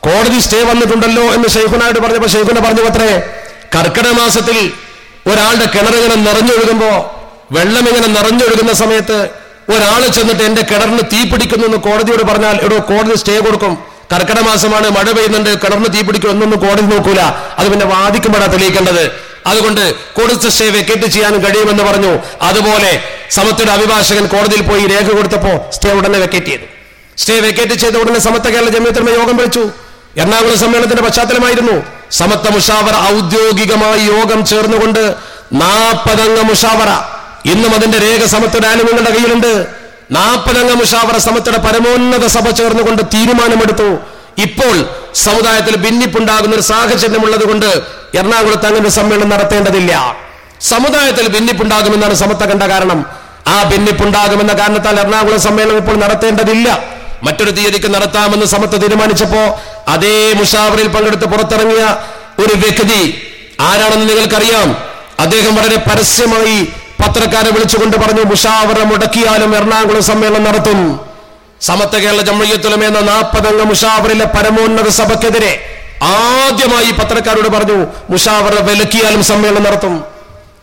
കോടതി സ്റ്റേ വന്നിട്ടുണ്ടല്ലോ എന്ന് ഷെയ്ഖുനായിട്ട് പറഞ്ഞപ്പോ ഷെയ്ഖുന പറഞ്ഞു അത്രേ കർക്കിടക മാസത്തിൽ ഒരാളുടെ കിണറിങ്ങനെ നിറഞ്ഞൊഴുകുമ്പോ വെള്ളം ഇങ്ങനെ നിറഞ്ഞൊഴുകുന്ന സമയത്ത് ഒരാൾ ചെന്നിട്ട് എന്റെ കിണറിന് തീ പിടിക്കുന്നു എന്ന് കോടതിയോട് പറഞ്ഞാൽ എടോ കോടതി സ്റ്റേ കൊടുക്കും. കർക്കിടക മാസമാണ് മഴ പെയ്യുന്നുണ്ട് കിണറിന് തീ പിടിക്കും എന്നൊന്നും കോടതി നോക്കൂല. അത് പിന്നെ വാദിക്കുമ്പോഴാണ് തെളിയിക്കേണ്ടത്. അതുകൊണ്ട് കൊടുത്ത സ്റ്റേ വെക്കേറ്റ് ചെയ്യാനും കഴിയുമെന്ന് പറഞ്ഞു. അതുപോലെ സമത്തയുടെ അഭിഭാഷകൻ കോടതിയിൽ പോയി രേഖ കൊടുത്തപ്പോ സ്റ്റേ ഉടനെ വെക്കേറ്റ് ചെയ്തു. സ്റ്റേ വെക്കേറ്റ് ചെയ്ത ഉടനെ സമത്ത കേരള ജമ്മിയത്തിന്മ യോഗം വിളിച്ചു. എറണാകുളം സമ്മേളനത്തിന്റെ പശ്ചാത്തലമായിരുന്നു. സമത്വ മുഷാവറ ഔദ്യോഗികമായി യോഗം ചേർന്നുകൊണ്ട് നാൽപ്പതംഗ മുഷാവറ. ഇന്നും അതിന്റെ രേഖ സമത്വയുടെ ആനുകൂല്യങ്ങളുടെ കയ്യിലുണ്ട്. നാൽപ്പതംഗ മുഷാവറ സമത്വയുടെ പരമോന്നത സഭ ചേർന്നുകൊണ്ട് തീരുമാനമെടുത്തു. ഇപ്പോൾ സമുദായത്തിൽ ഭിന്നിപ്പുണ്ടാകുന്ന ഒരു സാഹചര്യമുള്ളത് കൊണ്ട് എറണാകുളത്ത് അങ്ങനെ സമ്മേളനം നടത്തേണ്ടതില്ല. സമുദായത്തിൽ ഭിന്നിപ്പുണ്ടാകുമെന്നാണ് സമത്വ കണ്ട കാരണം. ആ ഭിന്നിപ്പുണ്ടാകുമെന്ന കാരണത്താൽ എറണാകുളം സമ്മേളനം ഇപ്പോൾ നടത്തേണ്ടതില്ല. മറ്റൊരു തീയതിക്ക് നടത്താമെന്ന് സമത്വ തീരുമാനിച്ചപ്പോ അതേ മുഷാവറിൽ പങ്കെടുത്ത് പുറത്തിറങ്ങിയ ഒരു വ്യക്തി ആരാണെന്ന് നിങ്ങൾക്കറിയാം? അദ്ദേഹം വളരെ പരസ്യമായി പത്രക്കാരെ വിളിച്ചുകൊണ്ട് പറഞ്ഞു മുഷാവറ മുടക്കിയാലും എറണാകുളം സമ്മേളനം നടത്തും. സമത്വ കേരള ജമ്മയ്യത്തുലമ എന്ന നാൽപ്പതംഗ മുഷാവറിലെ പരമോന്നത സഭയ്ക്കെതിരെ ആദ്യമായി പത്രക്കാരോട് പറഞ്ഞു മുഷാവറ വിലക്കിയാലും സമ്മേളനം നടത്തും.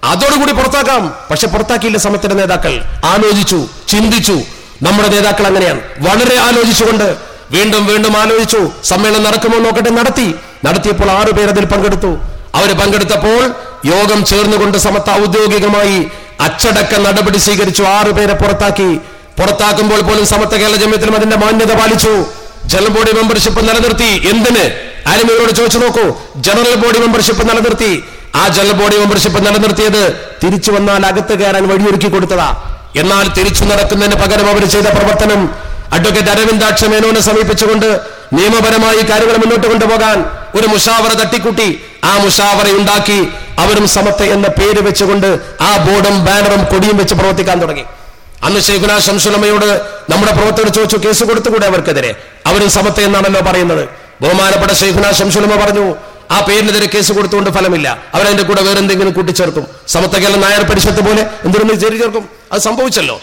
അതോടുകൂടി പുറത്താക്കാം. പക്ഷെ പുറത്താക്കിയില്ല സമത്തിന്റെ നേതാക്കൾ. ആലോചിച്ചു ചിന്തിച്ചു. നമ്മുടെ നേതാക്കൾ അങ്ങനെയാണ്. വളരെ ആലോചിച്ചുകൊണ്ട് വീണ്ടും വീണ്ടും ആലോചിച്ചു. സമ്മേളനം നടക്കുമോ നോക്കട്ടെ നടത്തി. നടത്തിയപ്പോൾ ആറു പേർ അതിൽ പങ്കെടുത്തു. അവർ പങ്കെടുത്തപ്പോൾ യോഗം ചേർന്നുകൊണ്ട് സമത്ത ഔദ്യോഗികമായി അച്ചടക്ക നടപടി സ്വീകരിച്ചു. ആറു പേരെ പുറത്താക്കി. പുറത്താക്കുമ്പോൾ പോലും സമത്ത കേരള ജമ്യത്തിലും അതിന്റെ മാന്യത പാലിച്ചു. ജനറൽ ബോഡി മെമ്പർഷിപ്പ് നിലനിർത്തി. എന്തിന്? ആരുമയോട് ചോദിച്ചു നോക്കൂ. ജനറൽ ബോഡി മെമ്പർഷിപ്പ് നിലനിർത്തി. ആ ജനറൽ ബോഡി മെമ്പർഷിപ്പ് നിലനിർത്തിയത് തിരിച്ചു വന്നാൽ അകത്ത് കയറാൻ വഴിയൊരുക്കി കൊടുത്തതാ. എന്നാൽ തിരിച്ചു നടക്കുന്നതിന് പകരം അവർ ചെയ്ത പ്രവർത്തനം അഡ്വക്കേറ്റ് അരവിന്ദാക്ഷ മേനോനെ സമീപിച്ചുകൊണ്ട് നിയമപരമായി കാര്യങ്ങൾ മുന്നോട്ട് കൊണ്ടുപോകാൻ ഒരു മുഷാവറ തട്ടിക്കൂട്ടി. ആ മുഷാവറ ഉണ്ടാക്കി അവരും സമത്ത് എന്ന പേര് വെച്ചുകൊണ്ട് ആ ബോർഡും ബാനറും കൊടിയും വെച്ച് പ്രവർത്തിക്കാൻ തുടങ്ങി. അന്ന് ഷെയ്ഖുന ശംസുലമ്മയോട് നമ്മുടെ പ്രവർത്തകർ ചോദിച്ചു കേസ് കൊടുത്തുകൂടെ അവർക്കെതിരെ? അവരും സമത്ത് എന്നാണല്ലോ പറയുന്നത്. ബഹുമാനപ്പെട്ട ഷെയ്ഖുന ശംസുലമ്മ പറഞ്ഞു ആ പേരിനെതിരെ കേസ് കൊടുത്തുകൊണ്ട് ഫലമില്ല. അവരതിന്റെ കൂടെ വേറെന്തെങ്കിലും കൂട്ടിച്ചേർക്കും. സമത്തകേല നായർ പരിഷത്ത് പോലെ എന്തിനൊന്നും ചേരി ചേർക്കും? അത് സംഭവിച്ചല്ലോ.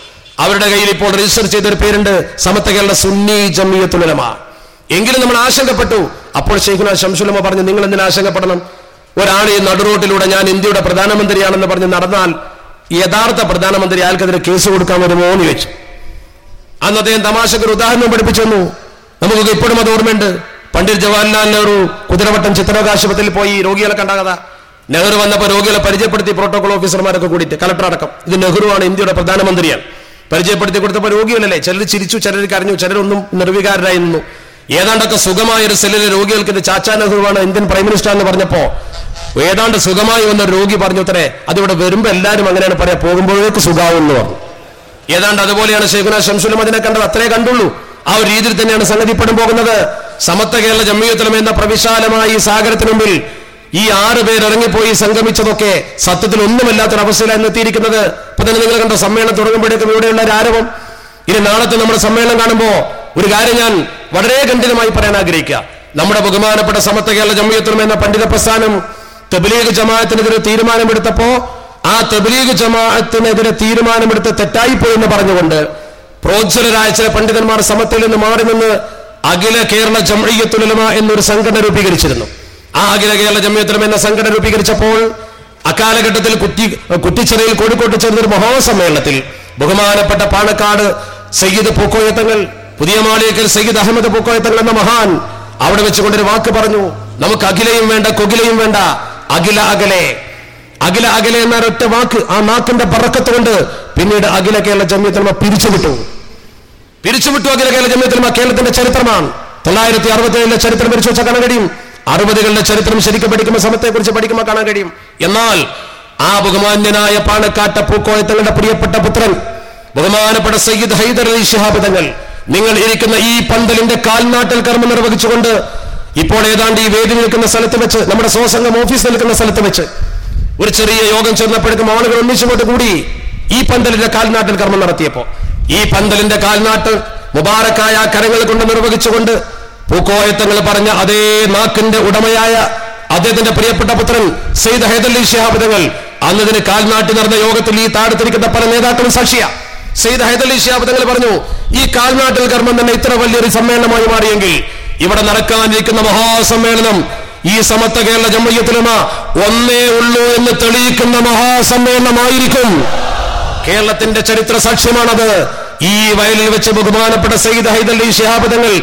അവരുടെ കയ്യിൽ ഇപ്പോൾ രജിസ്റ്റർ ചെയ്തൊരു പേരുണ്ട് സമത്വ കേരള സുന്നി ജമിയത്തുലമ എങ്കിലും നമ്മൾ ആശങ്കപ്പെട്ടു. അപ്പോൾ ഷെയ്ഖുന ശംസുലമ പറഞ്ഞു നിങ്ങൾ എന്തിനാ ആശങ്കപ്പെടണം? ഒരാൾ ഈ നടുറോട്ടിലൂടെ ഞാൻ ഇന്ത്യയുടെ പ്രധാനമന്ത്രിയാണെന്ന് പറഞ്ഞ് നടന്നാൽ യഥാർത്ഥ പ്രധാനമന്ത്രി ആൾക്കെതിരെ കേസ് കൊടുക്കാൻ വരുമോ എന്ന് ചോദിച്ചു. അന്ന് അദ്ദേഹം തമാശക്ക് ഒരു ഉദാഹരണം പഠിപ്പിച്ചു നമുക്കൊക്കെ ഇപ്പോഴും അത് ഓർമ്മയുണ്ട്. പണ്ഡിറ്റ് ജവഹർലാൽ നെഹ്റു കുതിരവട്ടം ചിത്രകാശുപത്രിയിൽ പോയി രോഗികളെ കണ്ട കഥ. നെഹ്റു വന്നപ്പോൾ രോഗികളെ പരിചയപ്പെടുത്തി പ്രോട്ടോകോൾ ഓഫീസർമാരൊക്കെ കൂടിയിട്ട് കലക്ടർ അടക്കം. ഇത് നെഹ്റുവാണ് ഇന്ത്യയുടെ പ്രധാനമന്ത്രിയാണ്. പരിചയപ്പെടുത്തി കൊടുത്തപ്പോൾ രോഗികളല്ലേ? ചിലർ ചിരിച്ചു ചിലർ കരഞ്ഞു ചിലരൊന്നും നിർവികാരരായി നിന്നു. ഏതാണ്ടൊക്കെ സുഖമായ ഒരു സെല്ലിലെ രോഗികൾക്ക് ചാച്ചാ നെഹ്റുവാണ് ഇന്ത്യൻ പ്രൈം മിനിസ്റ്റർ എന്ന് പറഞ്ഞപ്പോ ഏതാണ്ട് സുഖമായി വന്ന രോഗി പറഞ്ഞു അത്രേ അതിവിടെ വരുമ്പോ എല്ലാവരും അങ്ങനെയാണ് പറയാ പോകുമ്പോഴേക്ക് സുഖാവും എന്ന് പറഞ്ഞു. ഏതാണ്ട് അതുപോലെയാണ് ഷെയ്ഖുന ശംസുലും അതിനെ കണ്ടത് അത്രേ കണ്ടുള്ളൂ. ആ ഒരു രീതിയിൽ തന്നെയാണ് സംഗതിപ്പെടും പോകുന്നത്. സമത്വ കേരള ജമ്മിയത്തലം എന്ന പ്രവിശാലമായ ഈ സാഗരത്തിന് മുമ്പിൽ ഈ ആറ് പേർ ഇറങ്ങിപ്പോയി സംഗമിച്ചതൊക്കെ സത്യത്തിൽ ഒന്നുമില്ലാത്തൊരവസ്ഥയിലാണ് എത്തിയിരിക്കുന്നത് ഇപ്പൊ തന്നെ നിങ്ങൾ കണ്ട സമ്മേളനം തുടങ്ങുമ്പോഴേക്കും ഇവിടെയുള്ള ഒരു ആരവം? ഇനി നാളത്തെ നമ്മുടെ സമ്മേളനം കാണുമ്പോ ഒരു കാര്യം ഞാൻ വളരെ ഗണ്ഠിതമായി പറയാൻ ആഗ്രഹിക്കുക. നമ്മുടെ ബഹുമാനപ്പെട്ട സമത്വ കേരള ജമ്മിയത്തലം എന്ന പണ്ഡിത പ്രസ്ഥാനം തബ്ലീഗ് ജമാഅത്തിനെതിരെ തീരുമാനമെടുത്തപ്പോ ആ തബ്ലീഗ് ജമാഅത്തിനെതിരെ തീരുമാനമെടുത്ത് തെറ്റായിപ്പോയി എന്ന് പറഞ്ഞുകൊണ്ട് പ്രോജ്വലരായ ചില പണ്ഡിതന്മാർ സമത്തിൽ നിന്ന് മാറി നിന്ന് അഖില കേരള ജംഇയ്യത്തുലമ എന്നൊരു സംഘടന രൂപീകരിച്ചിരുന്നു. ആ അഖില കേരള ജംഇയ്യത്തുലമ എന്ന സംഘടന രൂപീകരിച്ചപ്പോൾ അക്കാലഘട്ടത്തിൽ കുറ്റി കുറ്റിച്ചിറയിൽ കോഴിക്കോട്ട് ചേർന്ന ഒരു മഹാസമ്മേളനത്തിൽ ബഹുമാനപ്പെട്ട പാണക്കാട് സയ്യിദ് പൂക്കോയത്തങ്ങൾ പുതിയ മാളിയക്കൽ സയ്യിദ് അഹമ്മദ് പൂക്കോയത്തങ്ങൾ എന്ന മഹാൻ അവിടെ വെച്ചുകൊണ്ടൊരു വാക്ക് പറഞ്ഞു നമുക്ക് അഖിലയും വേണ്ട കൊകിലയും വേണ്ട അഖില അകലെ അഖില അകലെ എന്നൊരൊറ്റ വാക്ക് ആ നാക്കിന്റെ പറക്കത്ത് കൊണ്ട് പിന്നീട് അഖില കേരള ജമ്യത്തിൽമ പിരിച്ചുവിട്ടു. പിരിച്ചുവിട്ടു അഖില കേരള ജമ്യത്തിൽമ കേരളത്തിന്റെ ചരിത്രമാണ്. തൊള്ളായിരത്തി അറുപത്തി ഏഴിലെ ചരിത്രം പിരിച്ചു വെച്ചാൽ കാണാൻ കഴിയും. അറുപതുകളുടെ ചരിത്രം ശരിക്കും പഠിക്കുമ്പോൾ സമത്തെ കുറിച്ച് പഠിക്കുമ്പോൾ കാണാൻ കഴിയും. എന്നാൽ ആ ബഹുമാന്യനായ പാണക്കാട്ട പൂക്കോയത്തങ്ങളുടെ പ്രിയപ്പെട്ട പുത്രൻ ബഹുമാനപ്പെട്ട സയ്യിദ് ഹൈദർ അലി ശിഹാബ് തങ്ങൾ നിങ്ങൾ ഇരിക്കുന്ന ഈ പന്തലിന്റെ കാൽനാട്ടൽ കർമ്മം നിർവഹിച്ചുകൊണ്ട് ഇപ്പോൾ ഏതാണ്ട് ഈ വേദി നിൽക്കുന്ന സ്ഥലത്ത് വെച്ച് നമ്മുടെ സ്വസംഘം ഓഫീസ് നിൽക്കുന്ന സ്ഥലത്ത് വെച്ച് ഒരു ചെറിയ യോഗം ചേർന്നപ്പോഴേക്കും ആളുകൾ ഒന്നിച്ചുകൊണ്ട് കൂടി ഈ പന്തലിന്റെ കാൽനാട്ടൽ കർമ്മം നടത്തിയപ്പോ ഈ പന്തലിന്റെ കാൽനാട്ട് മുബാറക്കായ കരങ്ങൾ കൊണ്ട് നിർവഹിച്ചുകൊണ്ട് പൂക്കോയത്തങ്ങൾ പറഞ്ഞ അതേ നാക്കിന്റെ ഉടമയായ അദ്ദേഹത്തിന്റെ പ്രിയപ്പെട്ട പുത്രൻ സെയ്ദ് ഹൈദലി ശിഹാബിതങ്ങൾ അന്നതിന് കാൽനാട്ടി നടന്ന യോഗത്തിൽ ഈ താഴത്തിരിക്കുന്ന പല നേതാക്കളും സാക്ഷിയ. സെയ്ദ് ഹൈദലി ശിഹാബിതങ്ങൾ പറഞ്ഞു ഈ കാൽനാട്ടിൽ കർമ്മം തന്നെ ഇത്ര വലിയൊരു സമ്മേളനമായി മാറിയെങ്കിൽ ഇവിടെ നടക്കാനിരിക്കുന്ന മഹാസമ്മേളനം ഈ സമത്വ കേരള ജമ്മയ്യത്തിലുമ ഒന്നേ ഉള്ളൂ എന്ന് തെളിയിക്കുന്ന മഹാസമ്മേളനമായിരിക്കും. കേരളത്തിന്റെ ചരിത്ര സാക്ഷ്യമാണത്. ഈ വയലിൽ വെച്ച് ബഹുമാനപ്പെട്ട സയ്യിദ് ഹൈദലി ശിഹാബദങ്ങൾ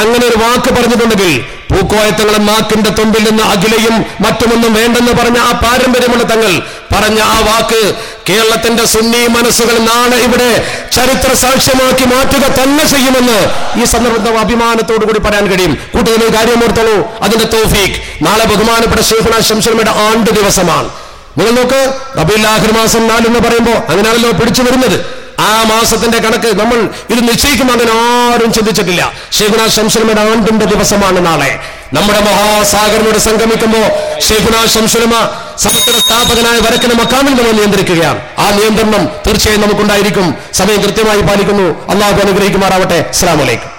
അങ്ങനെ ഒരു വാക്ക് പറഞ്ഞിട്ടുണ്ടെങ്കിൽ പൂക്കോയത്തങ്ങളും നാക്കിന്റെ തുമ്പിൽ നിന്ന് അഖിലയും മറ്റുമൊന്നും വേണ്ടെന്ന് പറഞ്ഞ ആ പാരമ്പര്യമുള്ള തങ്ങൾ പറഞ്ഞ ആ വാക്ക് കേരളത്തിന്റെ സുന്നി മനസ്സുകൾ നാളെ ഇവിടെ ചരിത്ര സാക്ഷ്യമാക്കി മാറ്റുക തന്നെ ചെയ്യുമെന്ന് ഈ സന്ദർഭത്തിൽ അഭിമാനത്തോടു കൂടി പറയാൻ കഴിയും. കൂട്ടുകാരെ കാര്യം ഓർത്തോളൂ. അതിന്റെ തോഫീഖ് നാളെ ബഹുമാനപ്പെട്ട ഷെയ്ഖുന ശംസുലമയുടെ ആണ്ട് ദിവസമാണ്. നിങ്ങൾ നോക്ക് റബിലാഹിർ മാസം നാലെന്ന് പറയുമ്പോൾ അങ്ങനെയാണല്ലോ പിടിച്ചു വരുന്നത്. ആ മാസത്തിന്റെ കണക്ക് നമ്മൾ ഇത് നിശ്ചയിക്കുന്ന അങ്ങനെ ആരും ചിന്തിച്ചിട്ടില്ല. ഷെയ്ഖുന ശംസുലമയുടെ ആണ്ടിന്റെ ദിവസമാണ് നാളെ. നമ്മുടെ മഹാസാഗരനോട് സംഗമിക്കുമ്പോ ഷെയ്ഖുന ശംസുലമ സമുദ്ര സ്ഥാപകനായ വരക്കിന് മക്കാമിൽ നമ്മൾ നിയന്ത്രിക്കുകയാണ്. ആ നിയന്ത്രണം തീർച്ചയായും നമുക്കുണ്ടായിരിക്കും. സമയം കൃത്യമായി പാലിക്കുന്നു. അള്ളാഹു അനുഗ്രഹിക്കുമാറാവട്ടെ. അസ്സാം വലൈക്കും